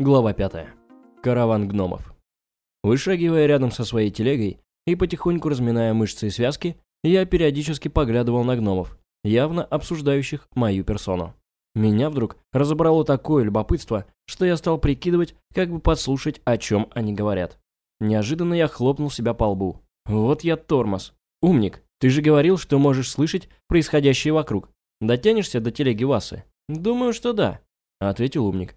Глава 5. Караван гномов. Вышагивая рядом со своей телегой и потихоньку разминая мышцы и связки, я периодически поглядывал на гномов, явно обсуждающих мою персону. Меня вдруг разобрало такое любопытство, что я стал прикидывать, как бы подслушать, о чем они говорят. Неожиданно я хлопнул себя по лбу. Вот я тормоз. Умник, ты же говорил, что можешь слышать происходящее вокруг. Дотянешься до телеги Васы? Думаю, что да, ответил умник.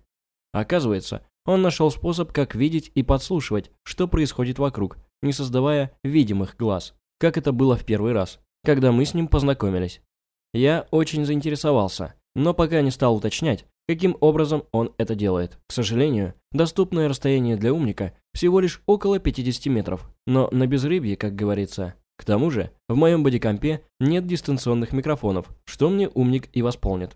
Оказывается, он нашел способ, как видеть и подслушивать, что происходит вокруг, не создавая видимых глаз, как это было в первый раз, когда мы с ним познакомились. Я очень заинтересовался, но пока не стал уточнять, каким образом он это делает. К сожалению, доступное расстояние для умника всего лишь около 50 метров, но на безрыбье, как говорится. К тому же, в моем бодикомпе нет дистанционных микрофонов, что мне умник и восполнит.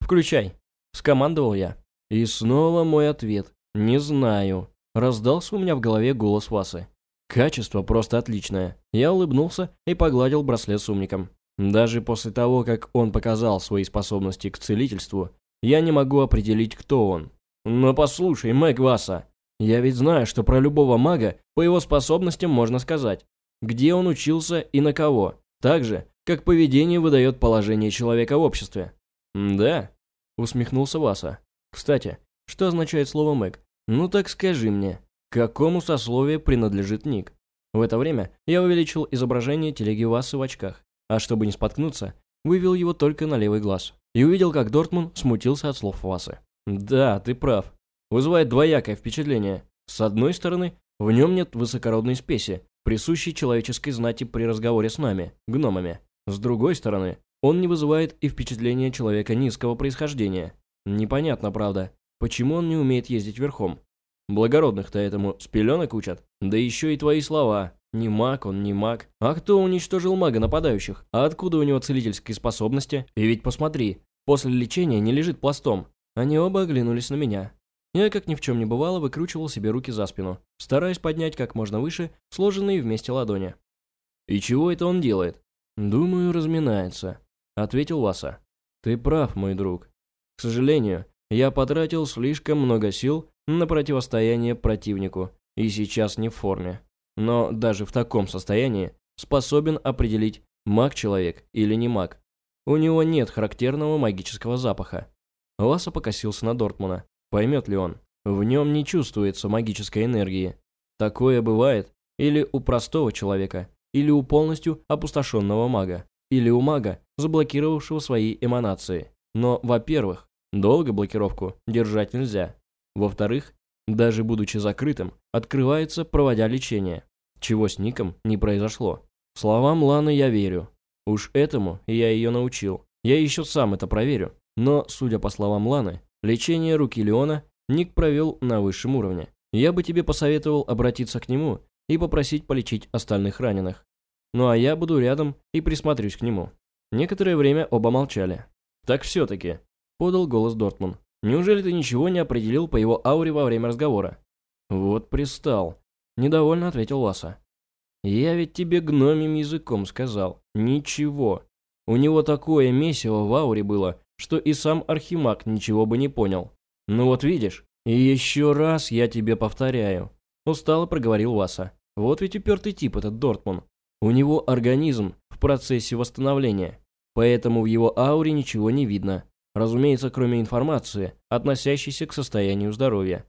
«Включай», – скомандовал я. И снова мой ответ. «Не знаю». Раздался у меня в голове голос Васы. Качество просто отличное. Я улыбнулся и погладил браслет с умником. Даже после того, как он показал свои способности к целительству, я не могу определить, кто он. Но послушай, Мэг Васа, я ведь знаю, что про любого мага по его способностям можно сказать, где он учился и на кого, так же, как поведение выдает положение человека в обществе. «Да», — усмехнулся Васа. Кстати, что означает слово «мэг»? Ну так скажи мне, какому сословию принадлежит ник? В это время я увеличил изображение телеги Васы в очках, а чтобы не споткнуться, вывел его только на левый глаз. И увидел, как Дортмун смутился от слов Васы. Да, ты прав. Вызывает двоякое впечатление. С одной стороны, в нем нет высокородной спеси, присущей человеческой знати при разговоре с нами, гномами. С другой стороны, он не вызывает и впечатления человека низкого происхождения, Непонятно, правда, почему он не умеет ездить верхом. Благородных-то этому с пеленок учат. Да еще и твои слова. Не маг он, не маг. А кто уничтожил мага нападающих? А откуда у него целительские способности? И ведь посмотри, после лечения не лежит пластом. Они оба оглянулись на меня. Я, как ни в чем не бывало, выкручивал себе руки за спину, стараясь поднять как можно выше сложенные вместе ладони. «И чего это он делает?» «Думаю, разминается», — ответил Васа. «Ты прав, мой друг. К сожалению, я потратил слишком много сил на противостояние противнику и сейчас не в форме. Но даже в таком состоянии способен определить, маг человек или не маг. У него нет характерного магического запаха. Ласа покосился на Дортмуна. Поймет ли он? В нем не чувствуется магической энергии. Такое бывает или у простого человека, или у полностью опустошенного мага, или у мага, заблокировавшего свои эманации. Но, во-первых, Долго блокировку держать нельзя. Во-вторых, даже будучи закрытым, открывается, проводя лечение, чего с Ником не произошло. Словам Ланы я верю. Уж этому я ее научил. Я еще сам это проверю. Но, судя по словам Ланы, лечение руки Леона Ник провел на высшем уровне. Я бы тебе посоветовал обратиться к нему и попросить полечить остальных раненых. Ну а я буду рядом и присмотрюсь к нему. Некоторое время оба молчали. Так все-таки, подал голос Дортман. «Неужели ты ничего не определил по его ауре во время разговора?» «Вот пристал», — недовольно ответил Ласа. «Я ведь тебе гномим языком сказал. Ничего. У него такое месиво в ауре было, что и сам Архимаг ничего бы не понял. Ну вот видишь, и еще раз я тебе повторяю». Устало проговорил Васа. «Вот ведь упертый тип этот Дортман. У него организм в процессе восстановления, поэтому в его ауре ничего не видно. Разумеется, кроме информации, относящейся к состоянию здоровья.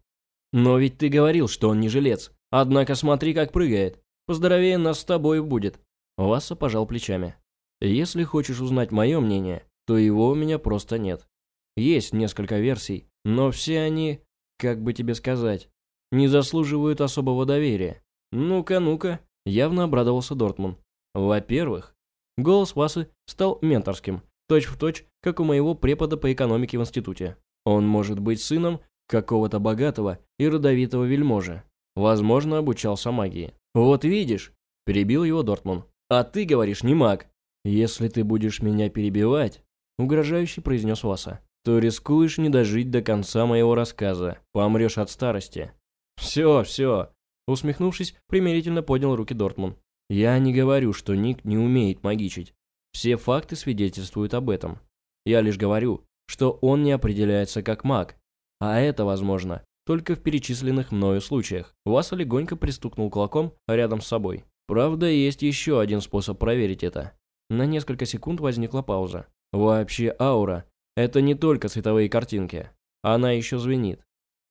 Но ведь ты говорил, что он не жилец. Однако смотри, как прыгает. Поздоровее нас с тобой будет. Васа пожал плечами. Если хочешь узнать мое мнение, то его у меня просто нет. Есть несколько версий, но все они, как бы тебе сказать, не заслуживают особого доверия. Ну-ка, ну-ка, явно обрадовался Дортман. Во-первых, голос Васы стал менторским, точь в точь, как у моего препода по экономике в институте. Он может быть сыном какого-то богатого и родовитого вельможи. Возможно, обучался магии. «Вот видишь», – перебил его Дортмун. «А ты говоришь, не маг». «Если ты будешь меня перебивать», – угрожающе произнес Васа, «то рискуешь не дожить до конца моего рассказа. Помрешь от старости». «Все, все», – усмехнувшись, примирительно поднял руки Дортмун. «Я не говорю, что Ник не умеет магичить. Все факты свидетельствуют об этом. Я лишь говорю, что он не определяется как маг, а это, возможно, только в перечисленных мною случаях. Васа легонько пристукнул кулаком рядом с собой. Правда, есть еще один способ проверить это. На несколько секунд возникла пауза. Вообще аура – это не только цветовые картинки. Она еще звенит.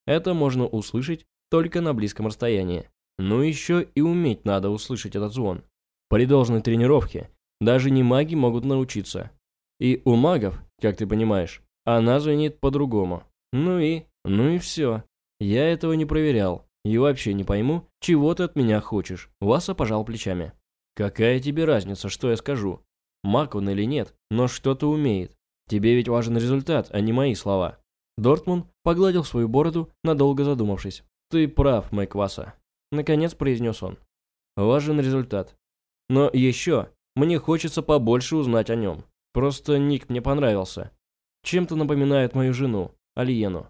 Это можно услышать только на близком расстоянии. Но еще и уметь надо услышать этот звон. При должной тренировке даже не маги могут научиться. И у магов, как ты понимаешь, она звенит по-другому. Ну и... ну и все. Я этого не проверял. И вообще не пойму, чего ты от меня хочешь. Васа пожал плечами. Какая тебе разница, что я скажу? Маг он или нет, но что-то умеет. Тебе ведь важен результат, а не мои слова. Дортмун погладил свою бороду, надолго задумавшись. «Ты прав, Майк Васа», — наконец произнес он. «Важен результат. Но еще мне хочется побольше узнать о нем. Просто Ник мне понравился. Чем-то напоминает мою жену, Алиену.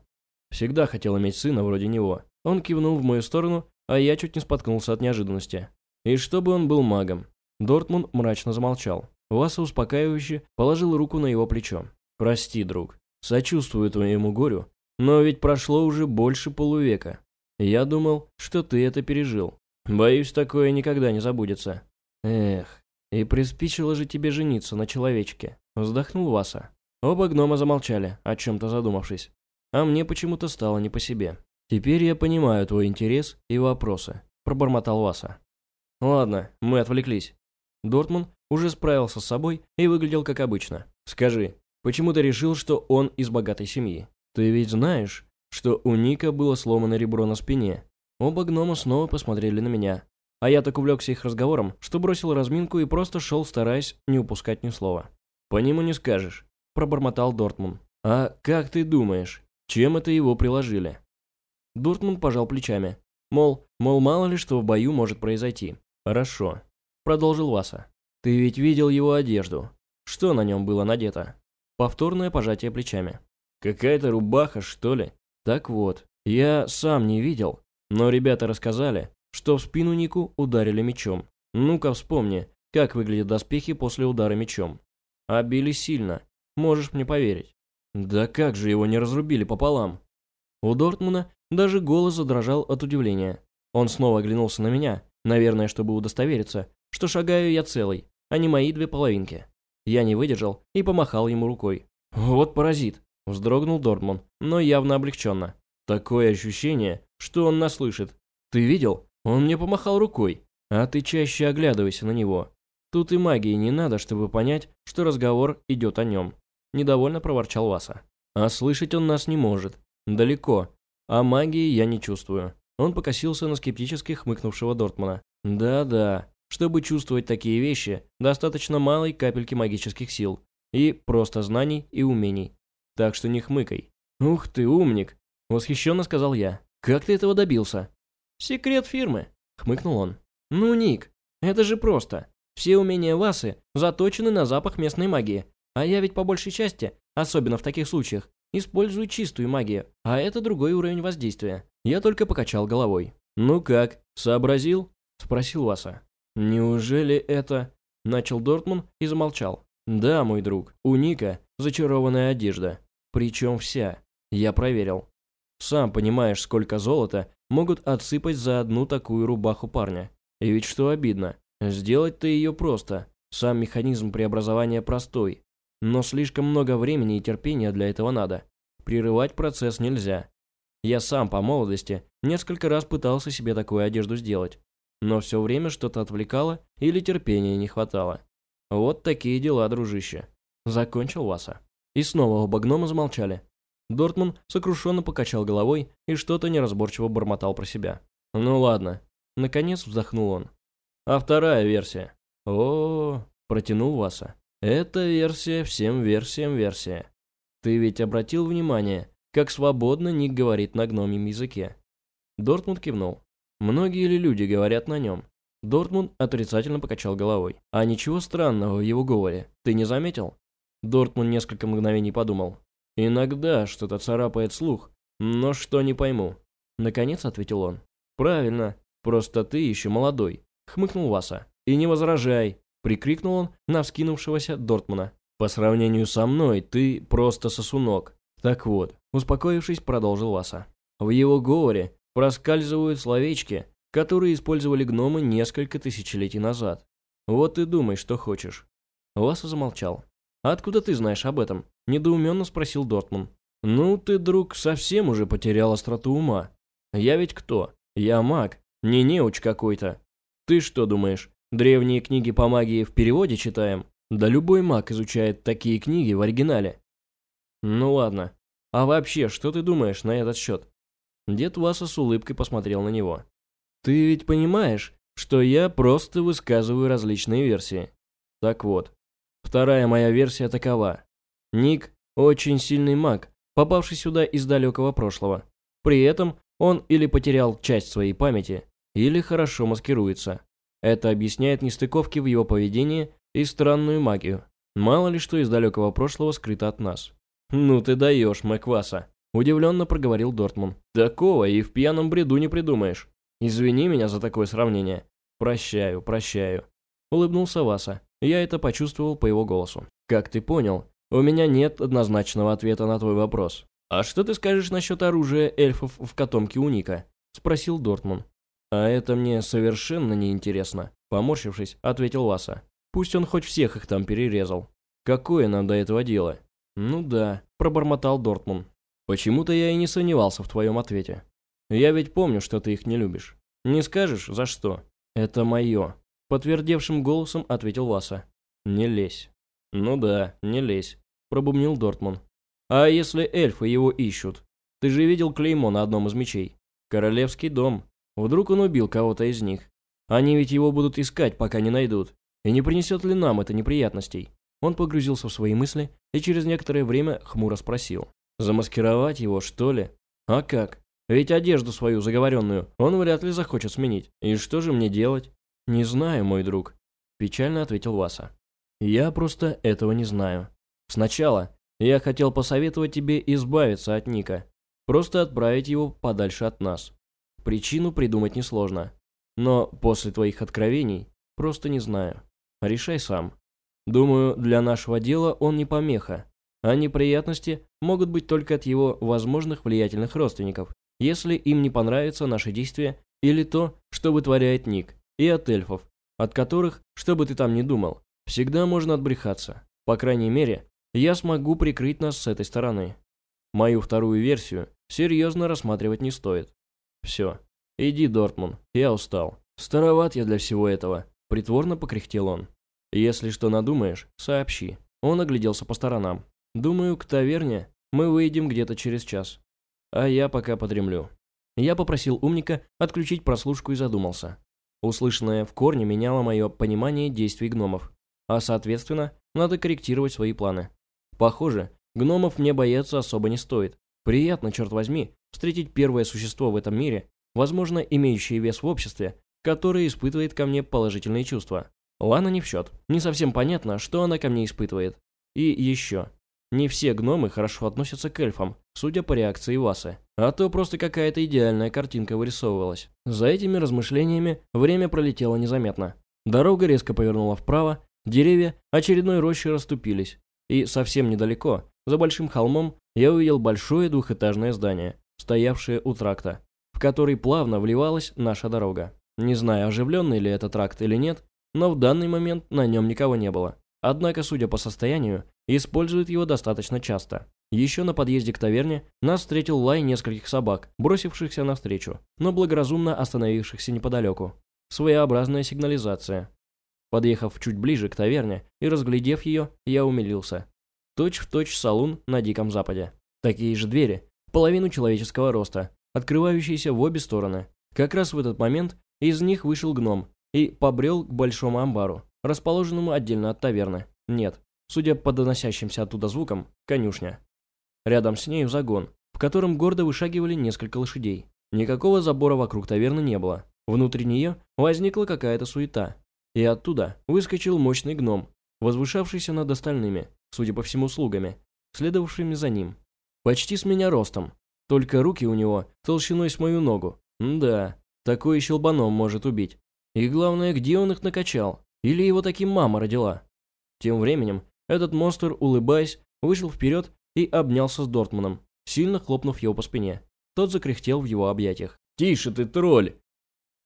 Всегда хотел иметь сына вроде него. Он кивнул в мою сторону, а я чуть не споткнулся от неожиданности. И чтобы он был магом. Дортмунд мрачно замолчал. Васа успокаивающе положил руку на его плечо. «Прости, друг. Сочувствую твоему горю, но ведь прошло уже больше полувека. Я думал, что ты это пережил. Боюсь, такое никогда не забудется. Эх, и приспичило же тебе жениться на человечке. Вздохнул Васа. Оба гнома замолчали, о чем-то задумавшись. А мне почему-то стало не по себе. Теперь я понимаю твой интерес и вопросы, пробормотал Васа. Ладно, мы отвлеклись. Дортман уже справился с собой и выглядел как обычно. Скажи, почему ты решил, что он из богатой семьи? Ты ведь знаешь, что у Ника было сломано ребро на спине. Оба гнома снова посмотрели на меня. А я так увлекся их разговором, что бросил разминку и просто шел, стараясь не упускать ни слова. «По нему не скажешь», – пробормотал Дортмун. «А как ты думаешь, чем это его приложили?» Дортмун пожал плечами. Мол, мол, мало ли что в бою может произойти. «Хорошо», – продолжил Васа. «Ты ведь видел его одежду. Что на нем было надето?» Повторное пожатие плечами. «Какая-то рубаха, что ли?» Так вот, я сам не видел, но ребята рассказали, что в спину Нику ударили мечом. Ну-ка вспомни, как выглядят доспехи после удара мечом. А били сильно, можешь мне поверить. Да как же его не разрубили пополам? У Дортмуна даже голос задрожал от удивления. Он снова оглянулся на меня, наверное, чтобы удостовериться, что шагаю я целый, а не мои две половинки. Я не выдержал и помахал ему рукой. Вот паразит. Вздрогнул Дортмун, но явно облегченно. Такое ощущение, что он нас слышит. Ты видел? Он мне помахал рукой. А ты чаще оглядывайся на него. Тут и магии не надо, чтобы понять, что разговор идет о нем. Недовольно проворчал Васа. А слышать он нас не может. Далеко. А магии я не чувствую. Он покосился на скептически хмыкнувшего Дортмана. Да-да, чтобы чувствовать такие вещи, достаточно малой капельки магических сил. И просто знаний и умений. Так что не хмыкай. Ух ты, умник, восхищенно сказал я. Как ты этого добился? Секрет фирмы, хмыкнул он. Ну, Ник, это же просто. Все умения Васы заточены на запах местной магии. А я ведь по большей части, особенно в таких случаях, использую чистую магию, а это другой уровень воздействия. Я только покачал головой. «Ну как, сообразил?» – спросил Васа. «Неужели это...» – начал Дортман и замолчал. «Да, мой друг, у Ника зачарованная одежда. Причем вся. Я проверил. Сам понимаешь, сколько золота могут отсыпать за одну такую рубаху парня. И ведь что обидно, сделать-то ее просто. Сам механизм преобразования простой. Но слишком много времени и терпения для этого надо. Прерывать процесс нельзя. Я сам по молодости несколько раз пытался себе такую одежду сделать. Но все время что-то отвлекало или терпения не хватало. Вот такие дела, дружище. Закончил Васа. И снова оба гнома замолчали. Дортман сокрушенно покачал головой и что-то неразборчиво бормотал про себя. «Ну ладно». Наконец вздохнул он. «А вторая версия?» О, -о, -о протянул Васа. «Это версия всем версиям версия. Ты ведь обратил внимание, как свободно Ник говорит на гномьем языке?» Дортмунд кивнул. «Многие ли люди говорят на нем?» Дортмунд отрицательно покачал головой. «А ничего странного в его говоре, ты не заметил?» Дортмунд несколько мгновений подумал. «Иногда что-то царапает слух, но что не пойму». Наконец ответил он. «Правильно, просто ты еще молодой», — хмыкнул Васа. «И не возражай», — прикрикнул он на вскинувшегося Дортмана. «По сравнению со мной, ты просто сосунок». Так вот, успокоившись, продолжил Васа. В его говоре проскальзывают словечки, которые использовали гномы несколько тысячелетий назад. Вот и думай, что хочешь. Ласса замолчал. «А откуда ты знаешь об этом?» – недоуменно спросил Дортман. «Ну, ты, друг, совсем уже потерял остроту ума. Я ведь кто? Я маг, не неуч какой-то. Ты что думаешь, древние книги по магии в переводе читаем? Да любой маг изучает такие книги в оригинале». «Ну ладно. А вообще, что ты думаешь на этот счет?» Дед Васа с улыбкой посмотрел на него. «Ты ведь понимаешь, что я просто высказываю различные версии. Так вот, вторая моя версия такова. Ник – очень сильный маг, попавший сюда из далекого прошлого. При этом он или потерял часть своей памяти, или хорошо маскируется. Это объясняет нестыковки в его поведении и странную магию. Мало ли что из далекого прошлого скрыто от нас. «Ну ты даешь, Мэкваса!» – удивленно проговорил Дортман. «Такого и в пьяном бреду не придумаешь. Извини меня за такое сравнение. Прощаю, прощаю. Улыбнулся Васа. Я это почувствовал по его голосу. Как ты понял, у меня нет однозначного ответа на твой вопрос. А что ты скажешь насчет оружия эльфов в котомке у Ника? Спросил Дортман. А это мне совершенно не интересно. Поморщившись, ответил Васа. Пусть он хоть всех их там перерезал. Какое нам до этого дело? Ну да, пробормотал Дортман. Почему-то я и не сомневался в твоем ответе. Я ведь помню, что ты их не любишь. Не скажешь, за что? Это мое. Подтвердевшим голосом ответил Васа. Не лезь. Ну да, не лезь. Пробумнил Дортман. А если эльфы его ищут? Ты же видел клеймо на одном из мечей. Королевский дом. Вдруг он убил кого-то из них. Они ведь его будут искать, пока не найдут. И не принесет ли нам это неприятностей? Он погрузился в свои мысли и через некоторое время хмуро спросил. Замаскировать его, что ли? А как? Ведь одежду свою заговоренную он вряд ли захочет сменить. И что же мне делать? Не знаю, мой друг. Печально ответил Васа. Я просто этого не знаю. Сначала я хотел посоветовать тебе избавиться от Ника. Просто отправить его подальше от нас. Причину придумать несложно. Но после твоих откровений просто не знаю. Решай сам. Думаю, для нашего дела он не помеха, а неприятности могут быть только от его возможных влиятельных родственников если им не понравится наше действие или то, что вытворяет Ник, и от эльфов, от которых, что бы ты там ни думал, всегда можно отбрехаться. По крайней мере, я смогу прикрыть нас с этой стороны. Мою вторую версию серьезно рассматривать не стоит. Все. Иди, Дортман, я устал. Староват я для всего этого, притворно покряхтел он. Если что надумаешь, сообщи. Он огляделся по сторонам. Думаю, к таверне мы выйдем где-то через час а я пока подремлю. Я попросил умника отключить прослушку и задумался. Услышанное в корне меняло мое понимание действий гномов, а соответственно, надо корректировать свои планы. Похоже, гномов мне бояться особо не стоит. Приятно, черт возьми, встретить первое существо в этом мире, возможно, имеющее вес в обществе, которое испытывает ко мне положительные чувства. Лана не в счет. Не совсем понятно, что она ко мне испытывает. И еще. Не все гномы хорошо относятся к эльфам, судя по реакции Васы. А то просто какая-то идеальная картинка вырисовывалась. За этими размышлениями время пролетело незаметно. Дорога резко повернула вправо, деревья очередной рощи расступились. И совсем недалеко, за большим холмом, я увидел большое двухэтажное здание, стоявшее у тракта, в который плавно вливалась наша дорога. Не знаю, оживленный ли это тракт или нет, но в данный момент на нем никого не было. Однако, судя по состоянию, используют его достаточно часто. Еще на подъезде к таверне нас встретил лай нескольких собак, бросившихся навстречу, но благоразумно остановившихся неподалеку. Своеобразная сигнализация. Подъехав чуть ближе к таверне и разглядев ее, я умилился. Точь в точь салун на Диком Западе. Такие же двери, половину человеческого роста, открывающиеся в обе стороны. Как раз в этот момент из них вышел гном и побрел к большому амбару, расположенному отдельно от таверны. Нет, судя по доносящимся оттуда звукам, конюшня. Рядом с нею загон, в котором гордо вышагивали несколько лошадей. Никакого забора вокруг таверны не было. Внутри нее возникла какая-то суета. И оттуда выскочил мощный гном, возвышавшийся над остальными, судя по всему, слугами, следовавшими за ним. Почти с меня ростом. Только руки у него толщиной с мою ногу. Да, такой щелбаном может убить. И главное, где он их накачал? Или его таким мама родила? Тем временем этот монстр, улыбаясь, вышел вперед и обнялся с Дортманом, сильно хлопнув его по спине. тот закряхтел в его объятиях. «Тише ты, тролль!»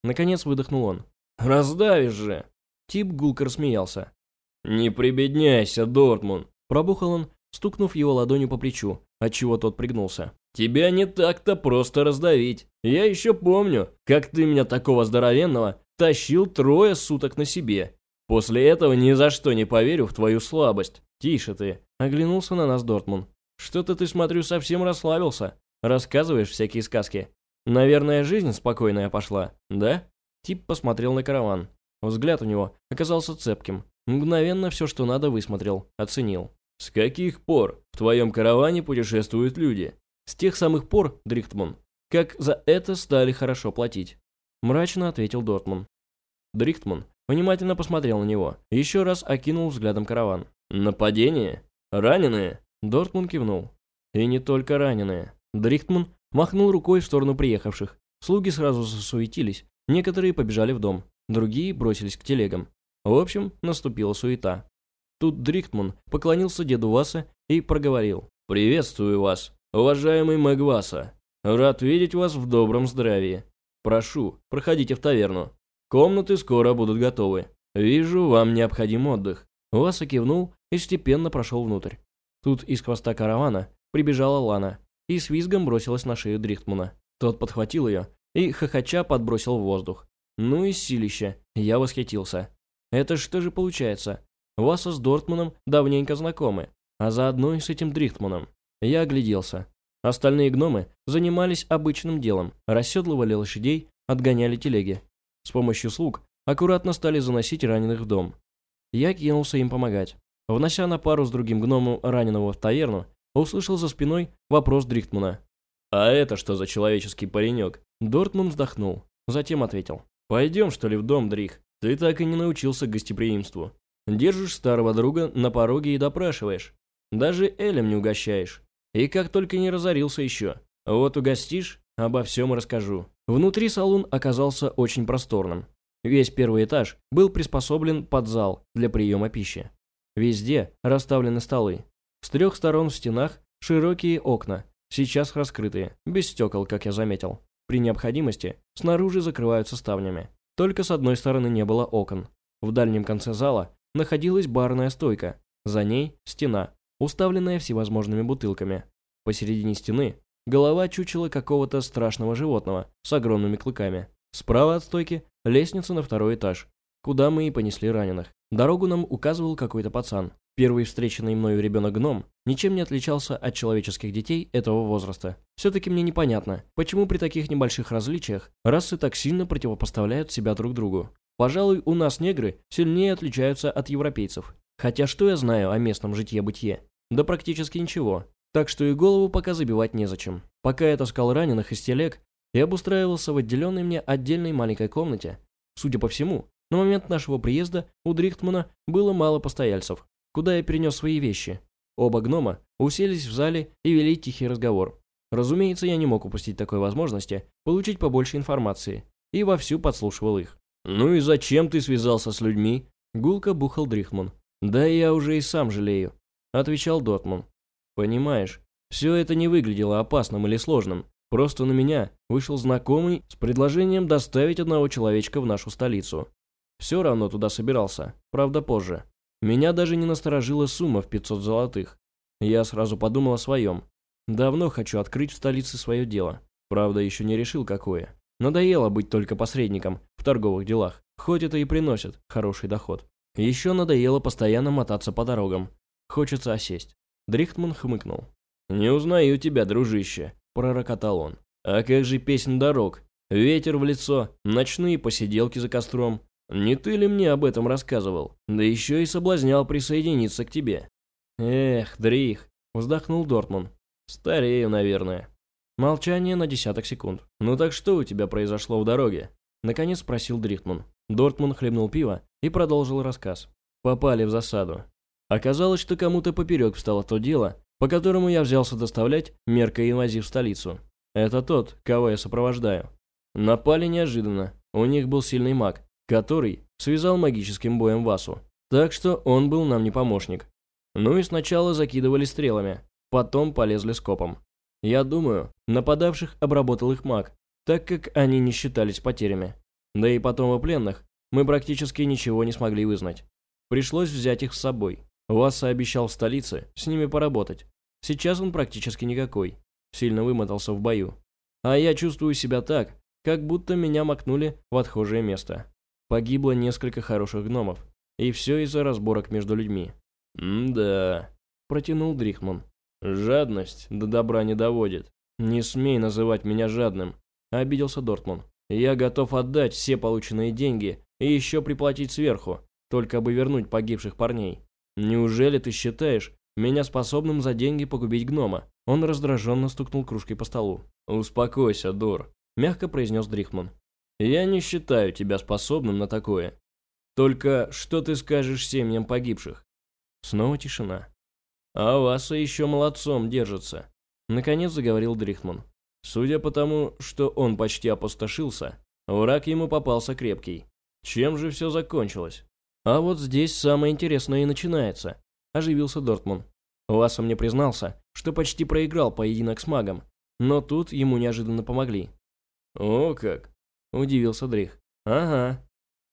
Наконец выдохнул он. «Раздавишь же!» Тип гулко рассмеялся. «Не прибедняйся, Дортмунд!» Пробухал он, стукнув его ладонью по плечу, отчего тот пригнулся. «Тебя не так-то просто раздавить. Я еще помню, как ты меня такого здоровенного тащил трое суток на себе. После этого ни за что не поверю в твою слабость. Тише ты!» Оглянулся на нас Дортмунд. «Что-то ты, смотрю, совсем расслабился. Рассказываешь всякие сказки. Наверное, жизнь спокойная пошла, да?» Тип посмотрел на караван. Взгляд у него оказался цепким. Мгновенно все, что надо, высмотрел, оценил. «С каких пор в твоем караване путешествуют люди?» «С тех самых пор, Дриктман, как за это стали хорошо платить», мрачно ответил Дортман. Дрихтман внимательно посмотрел на него, еще раз окинул взглядом караван. «Нападение? Раненые?» Дортман кивнул. «И не только раненые». Дрихтман махнул рукой в сторону приехавших. Слуги сразу засуетились, некоторые побежали в дом, другие бросились к телегам. В общем, наступила суета. Тут Дрихтман поклонился деду Васа и проговорил. «Приветствую вас, уважаемый мэг Васа. Рад видеть вас в добром здравии. Прошу, проходите в таверну. Комнаты скоро будут готовы. Вижу, вам необходим отдых». Васа кивнул и степенно прошел внутрь. Тут из хвоста каравана прибежала Лана и с визгом бросилась на шею Дрихтмана. Тот подхватил ее и хохоча подбросил в воздух. Ну и силище, я восхитился. Это что же получается? Васа с Дортманом давненько знакомы, а заодно и с этим Дрихтманом. Я огляделся. Остальные гномы занимались обычным делом, расседлывали лошадей, отгоняли телеги. С помощью слуг аккуратно стали заносить раненых в дом. Я кинулся им помогать. Внося на пару с другим гномом раненого в таверну, услышал за спиной вопрос Дрихтмана. «А это что за человеческий паренек?» Дортман вздохнул, затем ответил. «Пойдем, что ли, в дом, Дрих? Ты так и не научился гостеприимству. Держишь старого друга на пороге и допрашиваешь. Даже Элем не угощаешь. И как только не разорился еще. Вот угостишь, обо всем расскажу». Внутри салон оказался очень просторным. Весь первый этаж был приспособлен под зал для приема пищи. Везде расставлены столы. С трех сторон в стенах широкие окна, сейчас раскрытые, без стекол, как я заметил. При необходимости снаружи закрываются ставнями. Только с одной стороны не было окон. В дальнем конце зала находилась барная стойка, за ней стена, уставленная всевозможными бутылками. Посередине стены голова чучела какого-то страшного животного с огромными клыками. Справа от стойки лестница на второй этаж, куда мы и понесли раненых. Дорогу нам указывал какой-то пацан. Первый встреченный мною ребенок-гном ничем не отличался от человеческих детей этого возраста. Все-таки мне непонятно, почему при таких небольших различиях расы так сильно противопоставляют себя друг другу. Пожалуй, у нас негры сильнее отличаются от европейцев. Хотя что я знаю о местном житье-бытие? Да практически ничего. Так что и голову пока забивать незачем. Пока я таскал раненых из телег и обустраивался в отделенной мне отдельной маленькой комнате, судя по всему, на момент нашего приезда у Дрихтмана было мало постояльцев, куда я перенес свои вещи. Оба гнома уселись в зале и вели тихий разговор. Разумеется, я не мог упустить такой возможности получить побольше информации, и вовсю подслушивал их. «Ну и зачем ты связался с людьми?» Гулко бухал Дрихман. «Да я уже и сам жалею», — отвечал Дотман. «Понимаешь, все это не выглядело опасным или сложным. Просто на меня вышел знакомый с предложением доставить одного человечка в нашу столицу. Все равно туда собирался, правда позже. Меня даже не насторожила сумма в 500 золотых. Я сразу подумал о своем. Давно хочу открыть в столице свое дело. Правда, еще не решил, какое. Надоело быть только посредником в торговых делах, хоть это и приносит хороший доход. Еще надоело постоянно мотаться по дорогам. Хочется осесть. Дрихтман хмыкнул. «Не узнаю тебя, дружище», — пророкотал он. «А как же песнь дорог? Ветер в лицо, ночные посиделки за костром, не ты ли мне об этом рассказывал? Да еще и соблазнял присоединиться к тебе. Эх, Дрих, вздохнул Дортман. Старею, наверное. Молчание на десяток секунд. Ну так что у тебя произошло в дороге? Наконец спросил Дрихтман. Дортман хлебнул пиво и продолжил рассказ. Попали в засаду. Оказалось, что кому-то поперек встало то дело, по которому я взялся доставлять мерка и инвазив в столицу. Это тот, кого я сопровождаю. Напали неожиданно. У них был сильный маг, который связал магическим боем Васу. Так что он был нам не помощник. Ну и сначала закидывали стрелами, потом полезли скопом. Я думаю, нападавших обработал их маг, так как они не считались потерями. Да и потом у пленных мы практически ничего не смогли вызнать. Пришлось взять их с собой. Васа обещал в столице с ними поработать. Сейчас он практически никакой. Сильно вымотался в бою. А я чувствую себя так, как будто меня макнули в отхожее место. Погибло несколько хороших гномов. И все из-за разборок между людьми. «М-да», — протянул Дрихман. «Жадность до добра не доводит. Не смей называть меня жадным», — обиделся Дортман. «Я готов отдать все полученные деньги и еще приплатить сверху, только бы вернуть погибших парней. Неужели ты считаешь меня способным за деньги погубить гнома?» Он раздраженно стукнул кружкой по столу. «Успокойся, Дор», — мягко произнес Дрихман. «Я не считаю тебя способным на такое. Только что ты скажешь семьям погибших?» Снова тишина. «А Васа еще молодцом держится», — наконец заговорил Дрихман. «Судя по тому, что он почти опустошился, враг ему попался крепкий. Чем же все закончилось?» «А вот здесь самое интересное и начинается», — оживился Дортман. Васа мне признался, что почти проиграл поединок с магом, но тут ему неожиданно помогли. «О как!» – удивился Дрих. «Ага».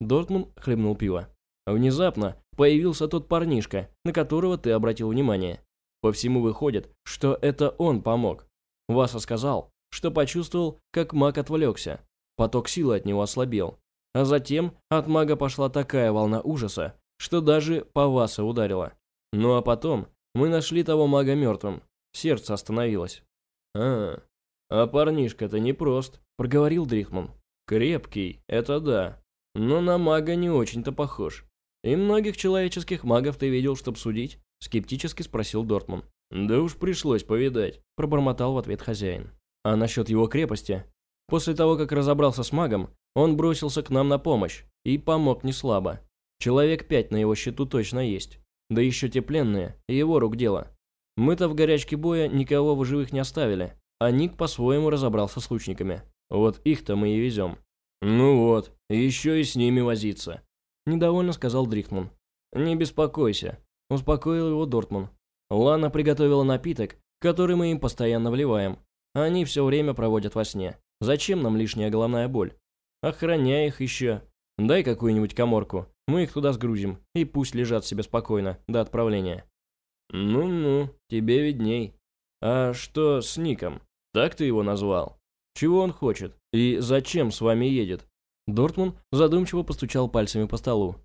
Дортман хлебнул пиво. Внезапно появился тот парнишка, на которого ты обратил внимание. По всему выходит, что это он помог. Васа сказал, что почувствовал, как маг отвлекся. Поток силы от него ослабел. А затем от мага пошла такая волна ужаса, что даже по Васа ударила. Ну а потом мы нашли того мага мертвым. Сердце остановилось. «А, а парнишка-то непрост», — проговорил Дрихман. «Крепкий, это да, но на мага не очень-то похож. И многих человеческих магов ты видел, чтоб судить?» — скептически спросил Дортман. «Да уж пришлось повидать», — пробормотал в ответ хозяин. «А насчет его крепости? После того, как разобрался с магом, он бросился к нам на помощь и помог не слабо. Человек пять на его счету точно есть. Да еще те пленные, его рук дело. Мы-то в горячке боя никого в живых не оставили, а Ник по-своему разобрался с лучниками. Вот их-то мы и везем. Ну вот, еще и с ними возиться. Недовольно сказал Дрихман. Не беспокойся, успокоил его Дортман. Лана приготовила напиток, который мы им постоянно вливаем. Они все время проводят во сне. Зачем нам лишняя головная боль? Охраняй их еще. Дай какую-нибудь коморку. Мы их туда сгрузим, и пусть лежат себе спокойно до отправления. Ну-ну, тебе видней. А что с Ником? Так ты его назвал? Чего он хочет? И зачем с вами едет? Дортмун задумчиво постучал пальцами по столу.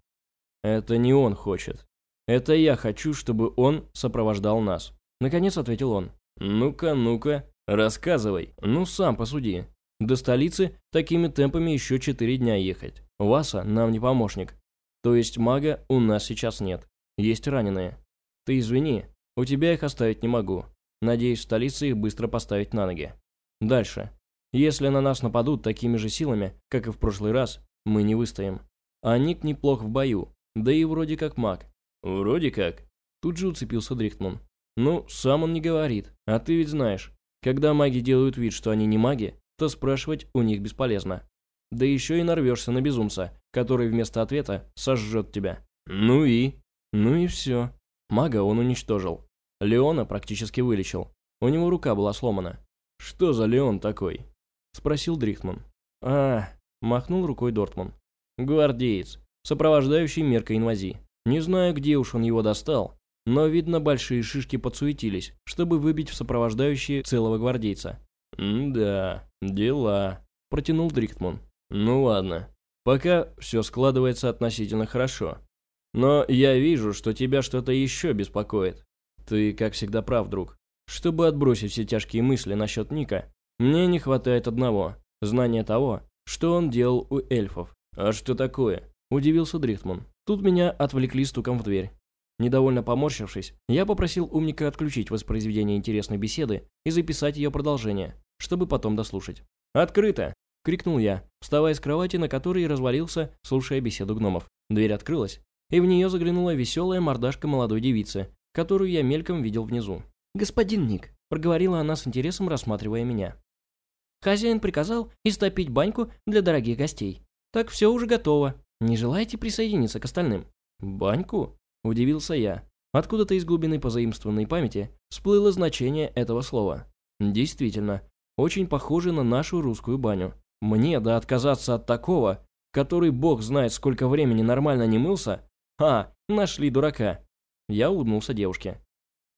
Это не он хочет. Это я хочу, чтобы он сопровождал нас. Наконец ответил он. Ну-ка, ну-ка, рассказывай. Ну, сам посуди. До столицы такими темпами еще четыре дня ехать. Васа нам не помощник. То есть мага у нас сейчас нет. Есть раненые. Ты извини, у тебя их оставить не могу. Надеюсь, в столице их быстро поставить на ноги. Дальше. Если на нас нападут такими же силами, как и в прошлый раз, мы не выстоим. А Ник неплох в бою, да и вроде как маг. Вроде как. Тут же уцепился Дрихтман. Ну, сам он не говорит, а ты ведь знаешь. Когда маги делают вид, что они не маги, то спрашивать у них бесполезно. Да еще и нарвешься на безумца, который вместо ответа сожжет тебя. Ну и? Ну и все. Мага он уничтожил. Леона практически вылечил. У него рука была сломана. «Что за Леон такой?» Спросил Дрихтман. «А, махнул рукой Дортман. Гвардеец, сопровождающий мерка инвази. Не знаю, где уж он его достал, но, видно, большие шишки подсуетились, чтобы выбить в сопровождающие целого гвардейца. «Да, дела», – протянул Дрихтман. «Ну ладно, пока все складывается относительно хорошо. Но я вижу, что тебя что-то еще беспокоит. Ты, как всегда, прав, друг. Чтобы отбросить все тяжкие мысли насчет Ника, мне не хватает одного – знания того, что он делал у эльфов. А что такое? Удивился Дрихтман. Тут меня отвлекли стуком в дверь. Недовольно поморщившись, я попросил умника отключить воспроизведение интересной беседы и записать ее продолжение, чтобы потом дослушать. «Открыто!» – крикнул я, вставая с кровати, на которой развалился, слушая беседу гномов. Дверь открылась, и в нее заглянула веселая мордашка молодой девицы, которую я мельком видел внизу. «Господин Ник», – проговорила она с интересом, рассматривая меня. «Хозяин приказал истопить баньку для дорогих гостей. Так все уже готово. Не желаете присоединиться к остальным?» «Баньку?» – удивился я. Откуда-то из глубины позаимствованной памяти всплыло значение этого слова. Действительно, очень похоже на нашу русскую баню. Мне да отказаться от такого, который бог знает сколько времени нормально не мылся? А, нашли дурака. Я улыбнулся девушке.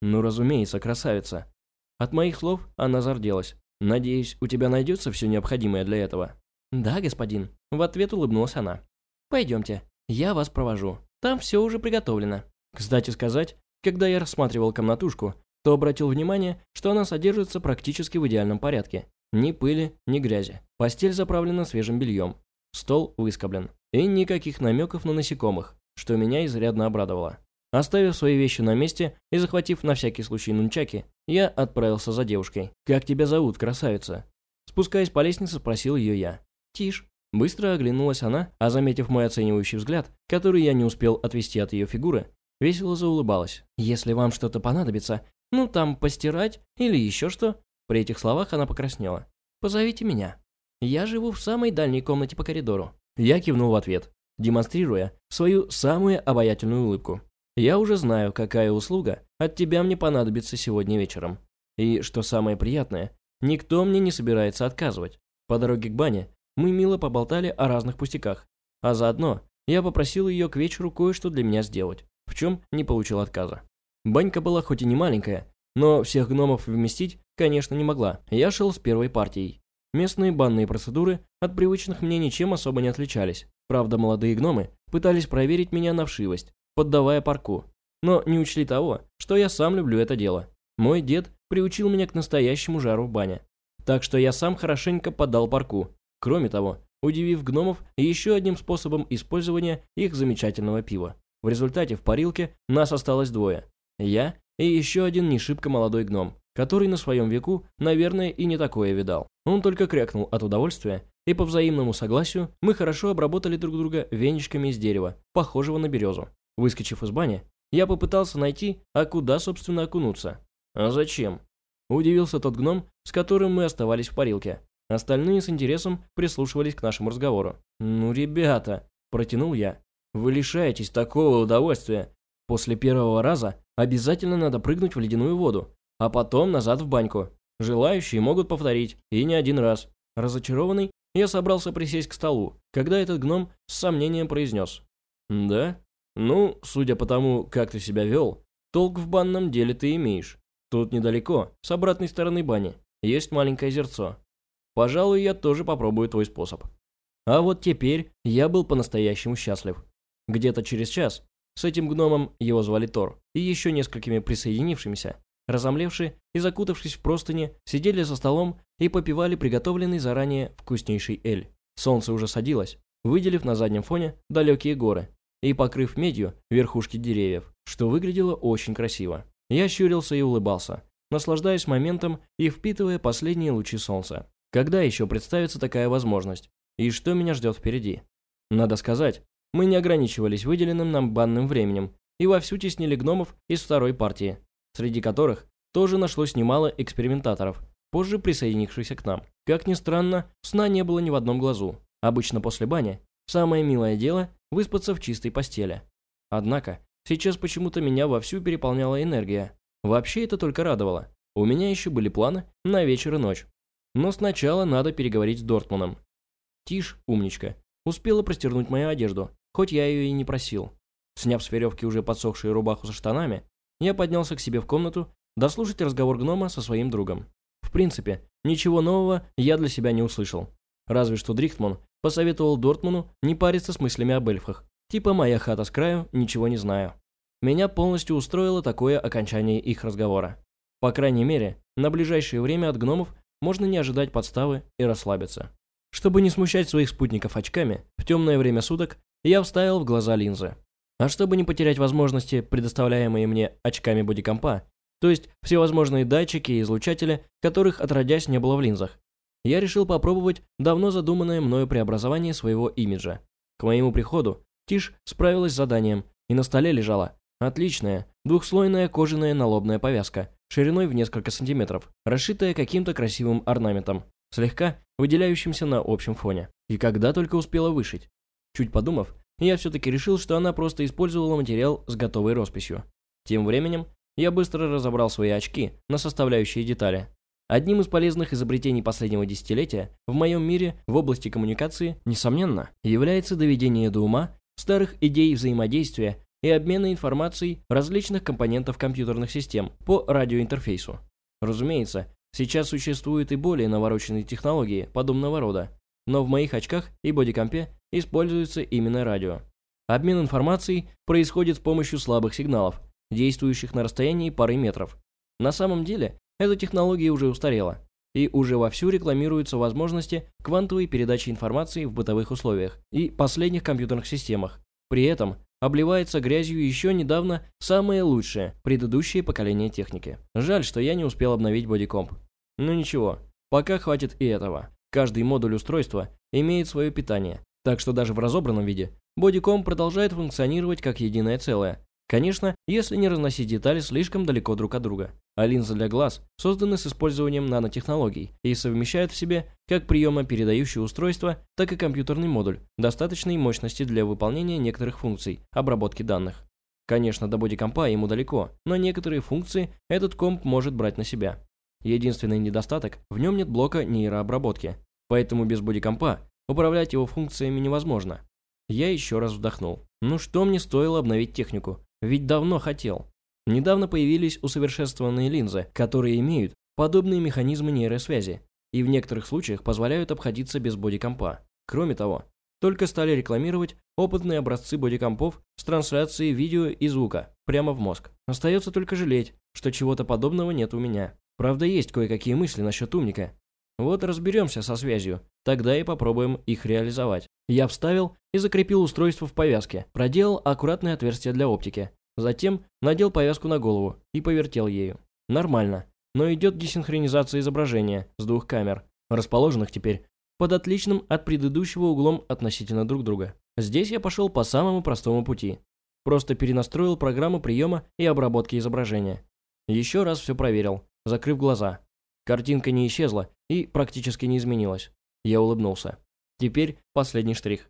Ну, разумеется, красавица. От моих слов она зарделась. Надеюсь, у тебя найдется все необходимое для этого. Да, господин. В ответ улыбнулась она. Пойдемте, я вас провожу. Там все уже приготовлено. Кстати сказать, когда я рассматривал комнатушку, то обратил внимание, что она содержится практически в идеальном порядке. Ни пыли, ни грязи. Постель заправлена свежим бельем. Стол выскоблен. И никаких намеков на насекомых, что меня изрядно обрадовало. Оставив свои вещи на месте и захватив на всякий случай нунчаки, я отправился за девушкой. «Как тебя зовут, красавица?» Спускаясь по лестнице, спросил ее я. «Тишь». Быстро оглянулась она, а заметив мой оценивающий взгляд, который я не успел отвести от ее фигуры, весело заулыбалась. «Если вам что-то понадобится, ну там постирать или еще что?» При этих словах она покраснела. «Позовите меня. Я живу в самой дальней комнате по коридору». Я кивнул в ответ, демонстрируя свою самую обаятельную улыбку. «Я уже знаю, какая услуга от тебя мне понадобится сегодня вечером. И, что самое приятное, никто мне не собирается отказывать. По дороге к бане мы мило поболтали о разных пустяках, а заодно я попросил ее к вечеру кое-что для меня сделать, в чем не получил отказа. Банька была хоть и не маленькая, но всех гномов вместить, конечно, не могла. Я шел с первой партией. Местные банные процедуры от привычных мне ничем особо не отличались. Правда, молодые гномы пытались проверить меня на вшивость, поддавая парку. Но не учли того, что я сам люблю это дело. Мой дед приучил меня к настоящему жару в бане. Так что я сам хорошенько поддал парку, Кроме того, удивив гномов еще одним способом использования их замечательного пива. В результате в парилке нас осталось двое. Я и еще один не шибко молодой гном, который на своем веку, наверное, и не такое видал. Он только крякнул от удовольствия, и по взаимному согласию мы хорошо обработали друг друга веничками из дерева, похожего на березу. Выскочив из бани, я попытался найти, а куда, собственно, окунуться. А зачем? Удивился тот гном, с которым мы оставались в парилке. Остальные с интересом прислушивались к нашему разговору. «Ну, ребята», – протянул я, – «вы лишаетесь такого удовольствия. После первого раза обязательно надо прыгнуть в ледяную воду, а потом назад в баньку. Желающие могут повторить, и не один раз». Разочарованный, я собрался присесть к столу, когда этот гном с сомнением произнес. «Да? Ну, судя по тому, как ты себя вел, толк в банном деле ты имеешь. Тут недалеко, с обратной стороны бани, есть маленькое озерцо. Пожалуй, я тоже попробую твой способ. А вот теперь я был по-настоящему счастлив. Где-то через час с этим гномом, его звали Тор, и еще несколькими присоединившимися, разомлевшие и закутавшись в простыни, сидели за столом и попивали приготовленный заранее вкуснейший эль. Солнце уже садилось, выделив на заднем фоне далекие горы и покрыв медью верхушки деревьев, что выглядело очень красиво. Я щурился и улыбался, наслаждаясь моментом и впитывая последние лучи солнца. Когда еще представится такая возможность? И что меня ждет впереди? Надо сказать, мы не ограничивались выделенным нам банным временем и вовсю теснили гномов из второй партии, среди которых тоже нашлось немало экспериментаторов, позже присоединившихся к нам. Как ни странно, сна не было ни в одном глазу. Обычно после бани самое милое дело – выспаться в чистой постели. Однако, сейчас почему-то меня вовсю переполняла энергия. Вообще это только радовало. У меня еще были планы на вечер и ночь. Но сначала надо переговорить с Дортманом. Тишь, умничка, успела простернуть мою одежду, хоть я ее и не просил. Сняв с веревки уже подсохшую рубаху со штанами, я поднялся к себе в комнату дослушать разговор гнома со своим другом. В принципе, ничего нового я для себя не услышал. Разве что Дрихтман посоветовал Дортману не париться с мыслями об эльфах. Типа «моя хата с краю, ничего не знаю». Меня полностью устроило такое окончание их разговора. По крайней мере, на ближайшее время от гномов можно не ожидать подставы и расслабиться. Чтобы не смущать своих спутников очками, в темное время суток я вставил в глаза линзы. А чтобы не потерять возможности, предоставляемые мне очками бодикомпа, то есть всевозможные датчики и излучатели, которых отродясь не было в линзах, я решил попробовать давно задуманное мною преобразование своего имиджа. К моему приходу Тиш справилась с заданием, и на столе лежала отличная двухслойная кожаная налобная повязка, шириной в несколько сантиметров, расшитая каким-то красивым орнаментом, слегка выделяющимся на общем фоне. И когда только успела вышить. Чуть подумав, я все-таки решил, что она просто использовала материал с готовой росписью. Тем временем, я быстро разобрал свои очки на составляющие детали. Одним из полезных изобретений последнего десятилетия в моем мире в области коммуникации, несомненно, является доведение до ума старых идей взаимодействия и обмена информацией различных компонентов компьютерных систем по радиоинтерфейсу. Разумеется, сейчас существуют и более навороченные технологии подобного рода, но в моих очках и бодикомпе используется именно радио. Обмен информацией происходит с помощью слабых сигналов, действующих на расстоянии пары метров. На самом деле, эта технология уже устарела, и уже вовсю рекламируются возможности квантовой передачи информации в бытовых условиях и последних компьютерных системах. При этом обливается грязью еще недавно самое лучшее, предыдущее поколение техники. Жаль, что я не успел обновить бодикомп. Ну ничего, пока хватит и этого. Каждый модуль устройства имеет свое питание, так что даже в разобранном виде бодикомп продолжает функционировать как единое целое, Конечно, если не разносить детали слишком далеко друг от друга. А линзы для глаз созданы с использованием нанотехнологий и совмещают в себе как приемо-передающее устройство, так и компьютерный модуль достаточной мощности для выполнения некоторых функций обработки данных. Конечно, до бодикомпа ему далеко, но некоторые функции этот комп может брать на себя. Единственный недостаток – в нем нет блока нейрообработки, поэтому без бодикомпа управлять его функциями невозможно. Я еще раз вздохнул. Ну что мне стоило обновить технику? Ведь давно хотел. Недавно появились усовершенствованные линзы, которые имеют подобные механизмы нейросвязи и в некоторых случаях позволяют обходиться без бодикомпа. Кроме того, только стали рекламировать опытные образцы бодикомпов с трансляцией видео и звука прямо в мозг. Остается только жалеть, что чего-то подобного нет у меня. Правда, есть кое-какие мысли насчет умника. Вот разберемся со связью, тогда и попробуем их реализовать. Я вставил и закрепил устройство в повязке, проделал аккуратное отверстие для оптики. Затем надел повязку на голову и повертел ею. Нормально, но идет десинхронизация изображения с двух камер, расположенных теперь под отличным от предыдущего углом относительно друг друга. Здесь я пошел по самому простому пути. Просто перенастроил программу приема и обработки изображения. Еще раз все проверил, закрыв глаза. Картинка не исчезла и практически не изменилась. Я улыбнулся. Теперь последний штрих.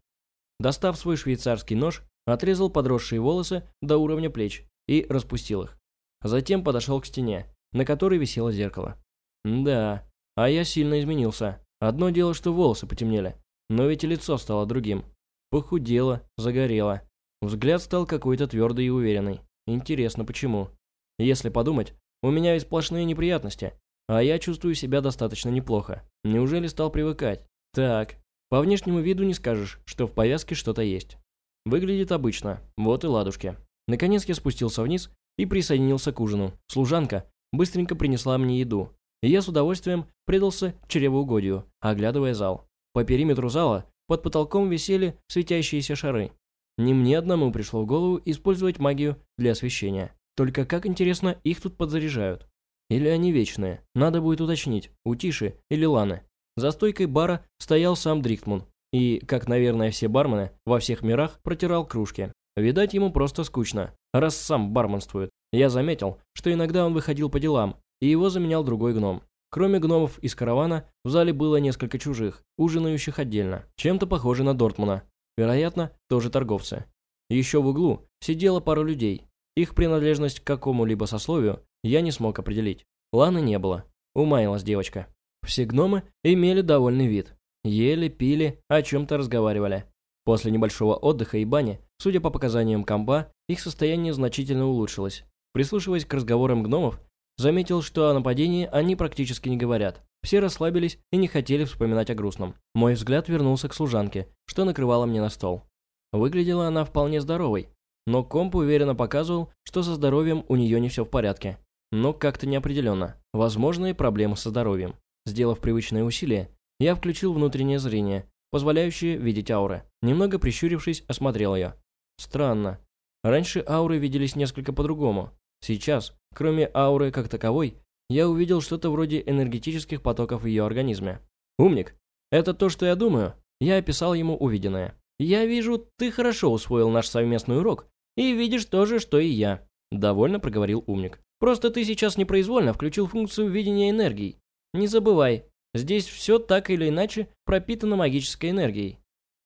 Достав свой швейцарский нож, отрезал подросшие волосы до уровня плеч и распустил их. Затем подошел к стене, на которой висело зеркало. Да, а я сильно изменился. Одно дело, что волосы потемнели, но ведь и лицо стало другим. Похудело, загорело. Взгляд стал какой-то твердый и уверенный. Интересно, почему? Если подумать, у меня ведь сплошные неприятности, а я чувствую себя достаточно неплохо. Неужели стал привыкать? Так, по внешнему виду не скажешь, что в повязке что-то есть. Выглядит обычно, вот и ладушки. Наконец я спустился вниз и присоединился к ужину. Служанка быстренько принесла мне еду, и я с удовольствием предался чревоугодию, оглядывая зал. По периметру зала под потолком висели светящиеся шары. Не мне одному пришло в голову использовать магию для освещения. Только как интересно, их тут подзаряжают. Или они вечные? Надо будет уточнить, у Тиши или Ланы. За стойкой бара стоял сам Дриктмун и, как, наверное, все бармены во всех мирах, протирал кружки. Видать, ему просто скучно, раз сам барменствует. Я заметил, что иногда он выходил по делам, и его заменял другой гном. Кроме гномов из каравана, в зале было несколько чужих, ужинающих отдельно, чем-то похожи на Дортмуна. Вероятно, тоже торговцы. Еще в углу сидела пара людей. Их принадлежность к какому-либо сословию я не смог определить. Ланы не было. Умаялась девочка. Все гномы имели довольный вид. Ели, пили, о чем-то разговаривали. После небольшого отдыха и бани, судя по показаниям комба, их состояние значительно улучшилось. Прислушиваясь к разговорам гномов, заметил, что о нападении они практически не говорят. Все расслабились и не хотели вспоминать о грустном. Мой взгляд вернулся к служанке, что накрывала мне на стол. Выглядела она вполне здоровой, но комп уверенно показывал, что со здоровьем у нее не все в порядке. Но как-то неопределенно. Возможные проблемы со здоровьем. Сделав привычное усилие, я включил внутреннее зрение, позволяющее видеть ауры. Немного прищурившись, осмотрел ее. Странно. Раньше ауры виделись несколько по-другому. Сейчас, кроме ауры как таковой, я увидел что-то вроде энергетических потоков в ее организме. «Умник, это то, что я думаю?» Я описал ему увиденное. «Я вижу, ты хорошо усвоил наш совместный урок и видишь то же, что и я», – довольно проговорил умник. «Просто ты сейчас непроизвольно включил функцию видения энергий. Не забывай, здесь все так или иначе пропитано магической энергией.